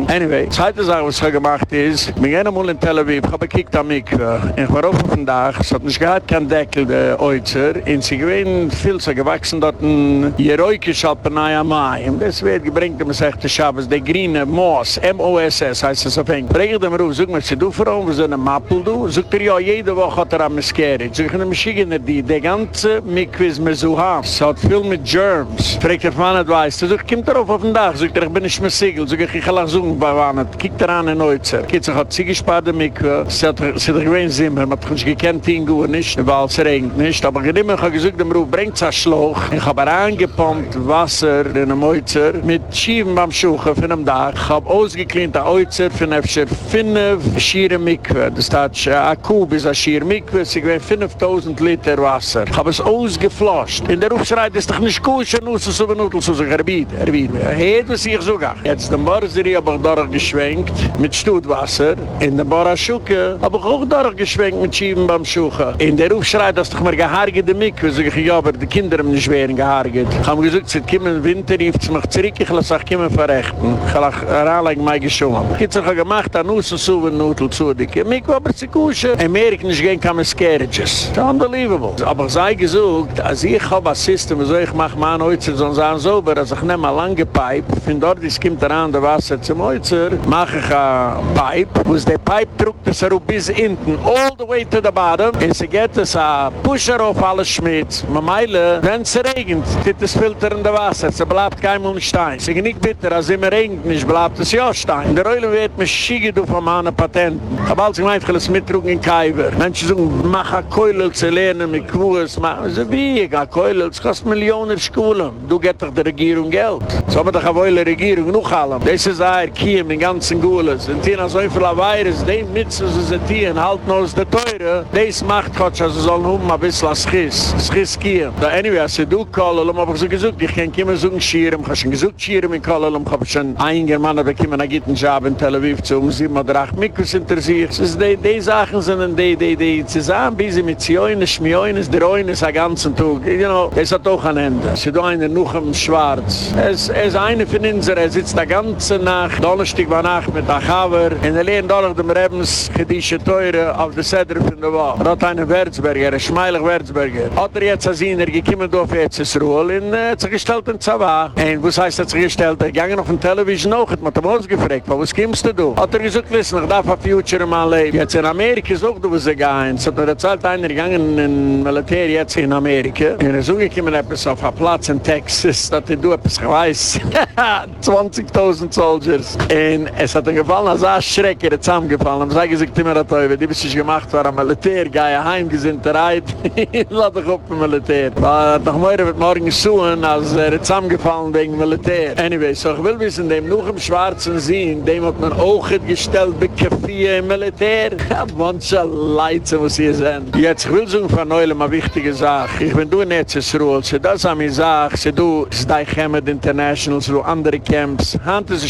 Anyway, zweite Sache, was ich gemacht ist, ich bin gerne mal in Tel Aviv, ich habe gekickt am Mikve, ich war auf den Dach, es hat nicht gehabt, kein Deckel, der Oizer, und sie gewinnt viel zu gewachsen, dort ein Jeroikisch Alpenei am Mai, und das wird gebringt, man sagt, der Schabes, der grüne Moos, M-O-S-S, heißt es auf Englisch. Ich dem Ruf, sag mir, sie du allem, wo so eine Mappel du, sagt er, ja, jede Woche hat er am. Sag ich, eine Maschine, die, die ganze Mikve ist mir so hart, es hat viel mit Germs. Fragt er, er weiß, sag ich, kommt er auf auf den Dach, er, ich bin nicht mehr Siegel, sag ich, ich kann auch bei wann er, kiekt er an in Oizer. Kiekt sich, hat sie gespart, der Mikve, sie hat sich gewähnt, Zimmer, man hat sich gekannt, ihn gut nicht, weil es regnet nicht, aber ich habe gesagt, dem Ruf, bringt es ein Schluch, ich habe angepumpt Wasser in einem Oizer, mit Schieven beim Schuchen von einem Dach, ich habe ausgeklinnt, ein Oizer von öfter fünf Schiere Mikve, das hat ein Kub ist ein Schiere Mikve, sie gewähnt 5000 Liter Wasser, ich habe es ausgeflasht, in der Ruf schreit, das ist doch nicht gut, nur so so benutzt, so so gerbid, erbid, er was ich sogar. Jetzt den Borseri habe ich durchgeschwenkt, mit Stuttwasser, in der Boraschuke habe ich auch durchgeschwenkt, mit Schieven beim Schuchen. In der Ruf schreit, das ist doch mal gehargete Mikve, sag ich, ja, aber die Kinder haben nicht schweren geharget. Ich habe gesagt, sie kommen Winter, rief sie mich zurück, ich lasse auch kommen verrechten. Ich habe auch anlegen, mein Geschummen. Ich habe gemacht, an uns und so, wenn Nudel zu dir. Ich habe aber sie kuschen. Amerika nicht gehen kann, mit Carriages. Das ist unbelievable. Aber ich habe gesagt, als ich habe ein System, so ich mache mein Oizer, so so, aber als ich nehme eine lange Pipe, von dort ist kommt daran, der zum Oizer, mache ich eine Pipe, wo es der Pipe drückt, das er bis hinten, all the way to the bottom, und sie geht es ein Pusher auf alle Schmitz. Man meile, wenn es regnet, gibt es Filter in der Wasser, es bleibt kein Mund Stein. Sie gehen nicht bitter, als immer regnet nicht, bleibt es ja Stein. In der Eulen wird man schiege du von meinen Patenten. Ich habe alles gemeint, ich will es mitdrucken in Kuiper. Menschen sagen, mach ein Keulel zu lernen mit Kuhs. So wie, ich habe Keulel, es kostet Millionen Schulen. Du gehst doch der Regierung Geld. So haben wir doch eine Weile Regierung noch allem. Das Mitzvah sei er kiem, in ganzen Gules. und Tien hat so ein Verlauf Eires, den Mitzvah sei er halt nur de der Teure. Dies macht Gott, also sollen soll nun mal ein bisschen als Schiss. Schiss kiem. Da anyway, als du kallel, um auf so gesucht, ich kann kiemen so ein Schirm, kannst gesucht Schirm in kallel, um hab schon ein german aber kiemen ein Gitten Job in Tel Aviv zu um sieben oder acht Mikus hinter sich. Es ist die Sachen sind die, die, die, die zusammen, bis sie mit Zioines, Schmioines, der Oines, den ganzen Tag. You know, es hat auch ein Ende. Sie do einen noch im Schwarz. Es ist eine von unseren, er sitzt da ganz Nacht, Donnerstag war Nacht mit der Chaber, in der Lehen Donnerstag dem Rebens, gedische Teure auf der Sedre von der Wahl. Er hat einen Wertsberger, ein schmeilig Wertsberger. Hat er jetzt als ihn, er gekommen auf Etzesruhl, in, äh, hat sich gestellt in Zawa. Und was heißt, hat sich gestellt, er ging noch in Television auch, hat man uns gefragt, was kommst du du? Hat er gesagt, listen, ich darf ein Future in meinem Leben. Jetzt in Amerika ist auch du, was er gehen. So hat er erzählt, einer gegangen in Militär jetzt in Amerika. Und er ist umgekommen etwas auf einem Platz in Texas, dass er du etwas weiß. 20.000 Soldiers. Und es hat ihm gefallen, als er schreck, er hat zusammengefallen. Und er gesagt, immer das Teufel, die bist gemacht, war ein Militär, gehe heimgesinnt, reit. Lass dich auf dem Militär. Aber noch mehr wird morgen suchen, als er hat zusammengefallen wegen Militär. Anyway, so ich will wissen, dem noch im Schwarzen sehen, dem hat man auch gestellt, bei Kaffee im Militär. Ja, manche Leute, muss hier sein. Jetzt, ich will so von Neulem eine wichtige Sache. Ich bin du in Etzesruhl, so das haben wir gesagt, so du, Sdai Chemed International, so andere Camps.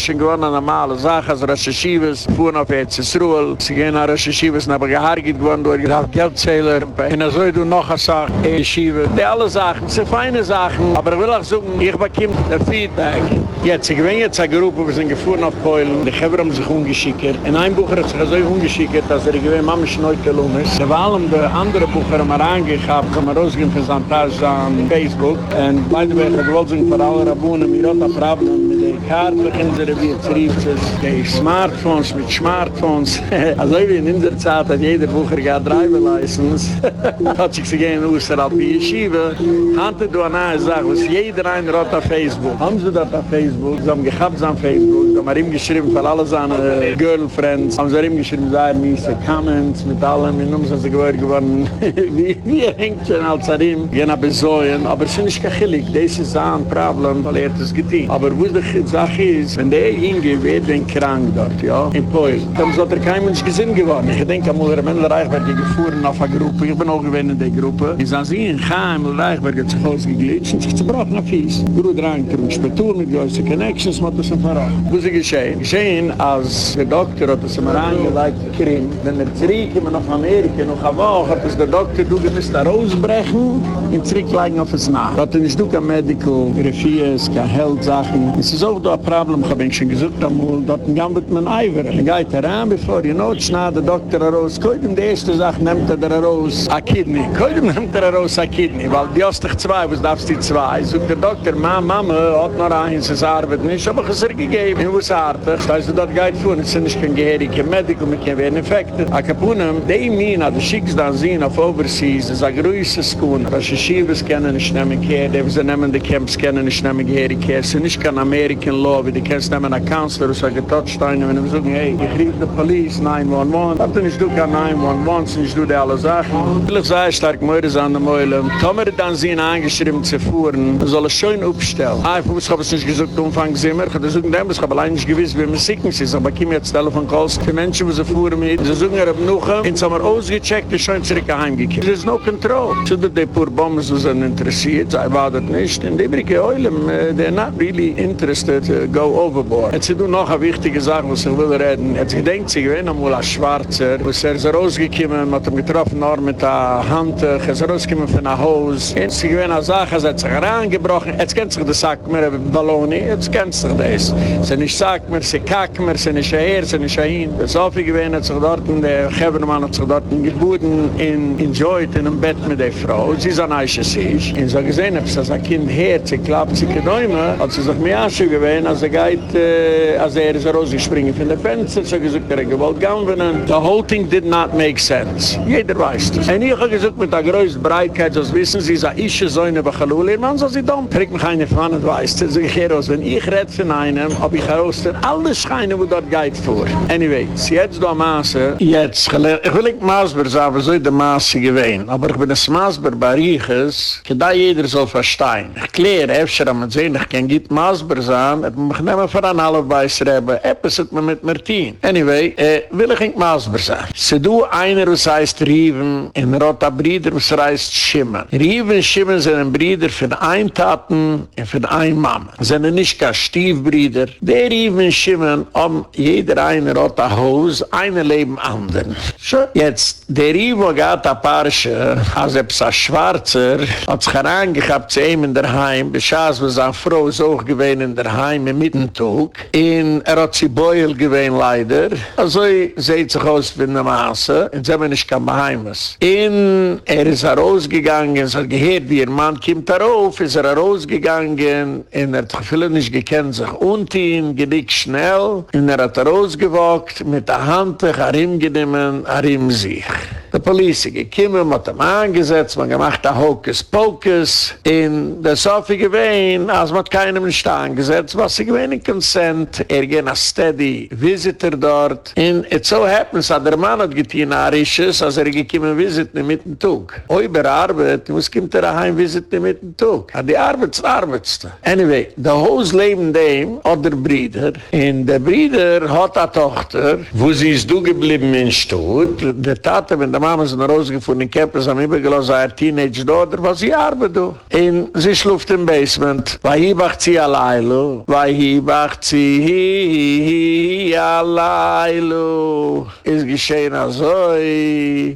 Ist schon gewonnen eine normale Sache, als Rosh Hashivas, fuhren auf Etzesruhl. Sie gehen nach Rosh Hashivas, aber gehargit gewonnen, durch die Geldzähler. Und dann soll du noch eine Sache, Yeshiva. Die alle Sachen, sind feine Sachen, aber ich will auch sagen, ich bekomme der Feedback. Jetzt, ich bin jetzt eine Gruppe, wir sind gefahren auf Keulen, die Geber haben sich umgeschickt. In einem Bucher hat sich so umgeschickt, dass er gewinnt, Mama Schneutelung ist. Da war allem der andere Bucher, haben wir angehabt, haben wir rausgegeben für Santage an Facebook. Und beide werden gewollt sind für alle Rabunen, wir hatten ein Problem mit den Karten, wie es rief es, die Smartphones mit Smartphones. Also wie in unserer Zeit hat jeder Bucher gehabt Driver-License. hat sich gehen aus der Alpi Yeshiva. Hante du eine Sache, was jeder einer hat auf Facebook. Haben sie das auf Facebook? Haben gehabt auf Facebook. Haben ihm geschrieben für alle seine Girlfriends. Haben sie ihm geschrieben, haben miese Comments mit allem. Und nun sind sie geworden. Wie er hängt schon als er ihm. Gehen aber es ist nicht gechillig. Das ist ein Problem, weil er es getan. Aber wo die Sache ist, wenn der hingeht, wird er krank dort, ja, in Polen. Dann ist er kein Mensch gesinnt geworden. Ich denke, am Uller Mendel Reichberg gefahren auf eine Gruppe. Ich bin auch gewesen in der Gruppe. Ich sage, sie in Chaim, Reichberg hat sich ausgeglitscht und sich zerbrochen auf Fies. Bruder Anker, Spätur mit größeren Connections, hat das verraten. Wo ist es geschehen? Geschehen, als der Doktor hat es immer angelegt, Krim, wenn er zurückkommen nach Amerika, noch eine Woche, hat es der Doktor, du müsst da rausbrechen, und zurücklegen auf das Nach. Hat er nicht du kein Medical, Refies, kein Heldsachen. Es ist auch da ein Problem, hab ich schon gesagt, dort ein mit man Eiver. Er geht heran, bevor ihr not schnell der Doktor raus, koit ihm die erste Sache, nehmt er da raus, a Kidney. Koit ihm nehmt er raus, a Kidney, weil die hast dich zwei, was darfst die zwei? Sogt der Doktor, ma, Mama, hat noch eins, es arbeitet nicht, aber ich es er gegeben, ich artig. Das heißt, dort geht vor, es sind nicht kein Medical, wir können werden infected. A Kapunem, die Mina, die schickst dann sehen auf Overseas, das ist ein größer Skun, was die Schiebes kennen nicht nehmen, die sie nehmen die Camps kennen nicht nehmen, Geherig, es ist nicht kein American Law, wie die kannst nehmen, ein Counselor, das ist ein Getotstein, wenn wir sagen, hey, ich rief die Police, 911, habt ihr nicht du kein 911, sind du die alle Sachen. Ich sage, stark Möhres an der Meule. Tomer dann sehen, angeschrieben zu fuhren, soll es schön aufstellen. Ah, ich habe es nicht gesagt, Umfang sind wir, ich habe gesagt, ich habe allein nicht gewiss, wie man sicken ist, aber ich komme jetzt Telefon-Calls, die Menschen, die sie fuhren mit, sie sagen, er noch, und sie haben ausgecheckt, ist schon zurück heimgekehrt. There is no control. So that pure Bomben so sind interessiert, sie war das nicht. Und die Brücke Eulen, they're not really interested to go overboard. Jetzt sind noch eine wichtige Sache, was ich will reden. Jetzt gedenkt sich, wenn einmal ein Schwarzer, wo er ist rausgekommen, mit ihm getroffen, nur mit der Hand, er ist rausgekommen von einem Haus. Jetzt sich wenn eine Sache, er hat sich herangebrochen. Jetzt kennt sich das, sagt mir, Balloni, jetzt kennt sich das. Sie nicht sagt mir, sie kackt mir, sie nicht her, sie nicht hin. Das ist viel gewesen, hat sich dort, der Gebermann hat sich dort geboten, in, enjoyed in einem Bett mit der Frau. Sie ist ein Eiche sich. Und so gesehen, ob sie ein Kind hört, sie klappt sich gedäume, hat sie sich mir auch schon gewesen, als er geht, als er ist rausgespringen von der Fenster, so gesagt, er gewollt gammenen. The whole thing did not make sense. Jeder weiß das. Und ich habe gesagt, mit der größten Breitkeit, das wissen Sie, sei ich so eine Bachalule, man soll sie dumm. Trägt mich eine von und weiß, das ich raus. Wenn ich rede von einem, habe ich heraus, denn alle scheinen, wo dort geht vor. Anyway, sie jetzt da Maße, jetzt, ich will nicht Maßber sagen, aber so der Maße gewesen. Aber ich bin ein Maßber bei Riechers, da jeder soll verstehen. Ich kläre, öfter am sehen, ich kann nicht Maßber sagen, mich nemmen für ein Halbweiß Rebbe, etwas hat man mit Martin. Anyway, äh, will ich nicht maßbar sein. Se du einer, was heißt Riven, in Rota Brieder, was heißt Schimmen. Riven Schimmen sind ein Brieder für ein Taten und für ein Mama. Sind nicht gar Stiefbrieder. Der Riven Schimmen, um jeder eine Rota Haus, eine Leben anderen. So, jetzt, der Riven gab ein paar als er ein Schwarzer, hat sich herangehabt zu ihm in der Heim, beschaß, was eine Frau auch gewesen in der Heim, im Mittentug, in er hat sie Beul gewesen leider, also seht sich aus wie eine Maße, in sie haben nicht kein Beheimes. In, er ist er rausgegangen, es hat gehört, wie ihr Mann kommt er auf, ist er rausgegangen, in er hat viele nicht gekannt sich und ihn, gedick schnell, in er hat er rausgewagt, mit der Hand, er ihm genommen, er ihm sich. Die Polizei gekommen, man hat ihm angesetzt, man gemacht ein Hokus Pokus. In der Sofie gewesen, als man keinem nicht angesetzt, was sie gewesen in Consent, er ging ein Steady Visitor dort. Und it so happens, dass der Mann hat getein Arisches, als er gekommen visiten mit dem Tug. Oh, über Arbeit, muss kommt er daheim visiten mit dem Tug. Aber die Arbeit ist Arbeitste. Anyway, der Haus leben dem, oder Brüder, und der Brüder hat eine Tochter, wo sie ist du geblieben in Stutt, der Tate, wenn der Mama sind rausgefunden, in Keppers haben übergelassen, ein Teenage-Daughter, was sie arbeitet. Und sie schluft im Basement. Weil hier macht sie allein, weil hier macht sie allein. Ist geschehen also,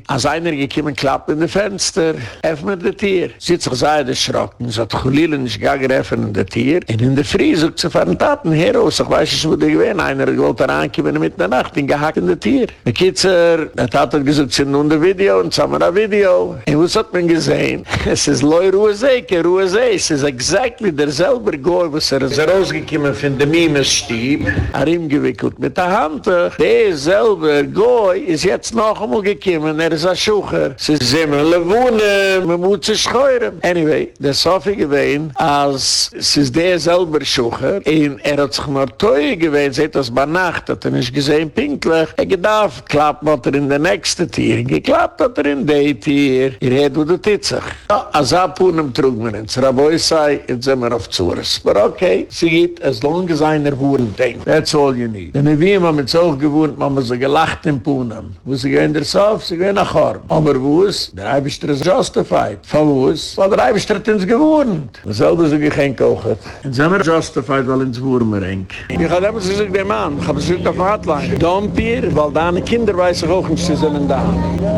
als einer gekommen, klappt in die Fenster, öffnet das Tier. Sie hat sich sehr erschrocken, sie hat Cholile nicht gar geöffnet in das Tier. Und in der Früh sucht sie von Taten heraus, ich weiß nicht, wo die gewähnt, einer wollte reinkommen mit der Nacht, in gehackt in das Tier. Die Kitzer, der Tat hat gesagt, sie nun der Video, und wir ein Video. Und was hat man gesehen? Es ist Loi Ruhesee, ke Ruhesee, es ist exactly derselbe Goy, was er ist rausgekommen von dem Mimes-Stieb, er ihm gewickelt mit der Hand. Der selbe Goy ist jetzt noch einmal gekommen, er ist ein Schucher. Es ist immer Lewune, man muss sich scheuren. Anyway, der Sofi gewesen, als es ist der selbe Schucher, und er hat sich noch teuer gewesen, seit das bei Nacht, hat er nicht gesehen, pinklich. Er gedacht, klappt man er in der nächste Tier, geklappt hat er in der Tier. Ihr hätt wo du titzig. Ja, als Apunem trug man ins Raboi sei, jetzt sind wir auf Zures. Aber okay, sie geht, as long as einer wohnen denkt. That's all you need. Denn wie man mit so gewohnt, man muss so gelacht in Punem. Wo sie gehen der Sof, sie gehen nach Horn. Aber wo ist? Der Eibischter ist justified. Von wo ist? Weil der Eibischter hat uns gewohnt. Dasselbe so gehen kochen. Und sind wir justified, weil ins Wurmer hängt. Ich habe immer gesagt, der Mann, ich habe gesagt der Hotline. Dompier, weil deine Kinder weiß ich auch nicht, sie sind da.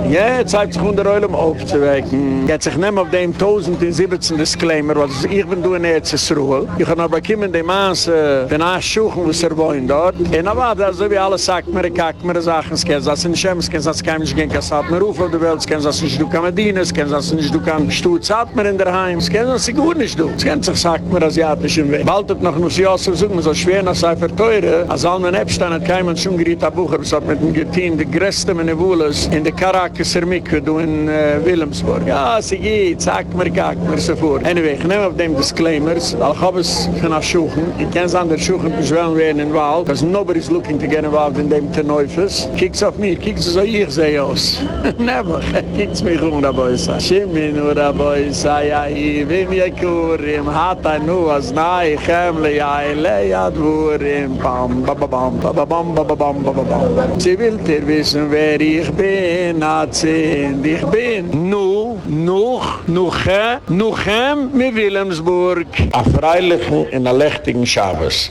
Jetzt hat sich unter Eulem aufzuwecken. Jetzt ich nehme auf dem 1017 Disclaimer, was ich bin du in Erzsruhe. Ich kann aber kommen dem Maas, den Aaschuchen, wo es er wohnt dort. Und aber, das so wie alles sagt mir, kack mir Sachen, es kann das nicht schämen, es kann das kein Mensch gehen, es hat mir Ruf auf der Welt, es kann das nicht du kann Medina, es kann das nicht du kann Stutz hat mir in der Heim, es kann sich gut nicht du. Es kann sich sagt mir asiatisch im Weg. Bald noch nur sie auszusuchen, so schwer nach sei verteure, als Alman Epstein hat kein Mensch umgeriet, der Bucher, es hat mit dem Gettin, die größte meine Wohles, in der Karakas Mikve, du in uh, Wilhelmsburg. Ja, sie geht, sag mir, kack mir so vor. Anyway, ich nehme auf dem Disclaimers, weil ich habe es von der Schuchen. Ich kenne es an der Schuchen, will werden in Wald, because nobody's looking to get involved in dem Teneufels. Kiek's auf mich, kiek's so ich sehe aus. Never. Kiek's mich um. Shimmi nu, da boi sa, ja, hi, vim je kurim, hata nu, as nai, chemle, ja, le, ja, dvurim, bam, ba, ba, bam, ba, ba, bam, ba, ba, bam, ba, ba, bam. Sie will dir wissen, wer ich bin, hat sind, ich bin. Nu, noch, nuche, nuchem, mi Wilhelmsburg. A freilichen in a lechtigen Schabes.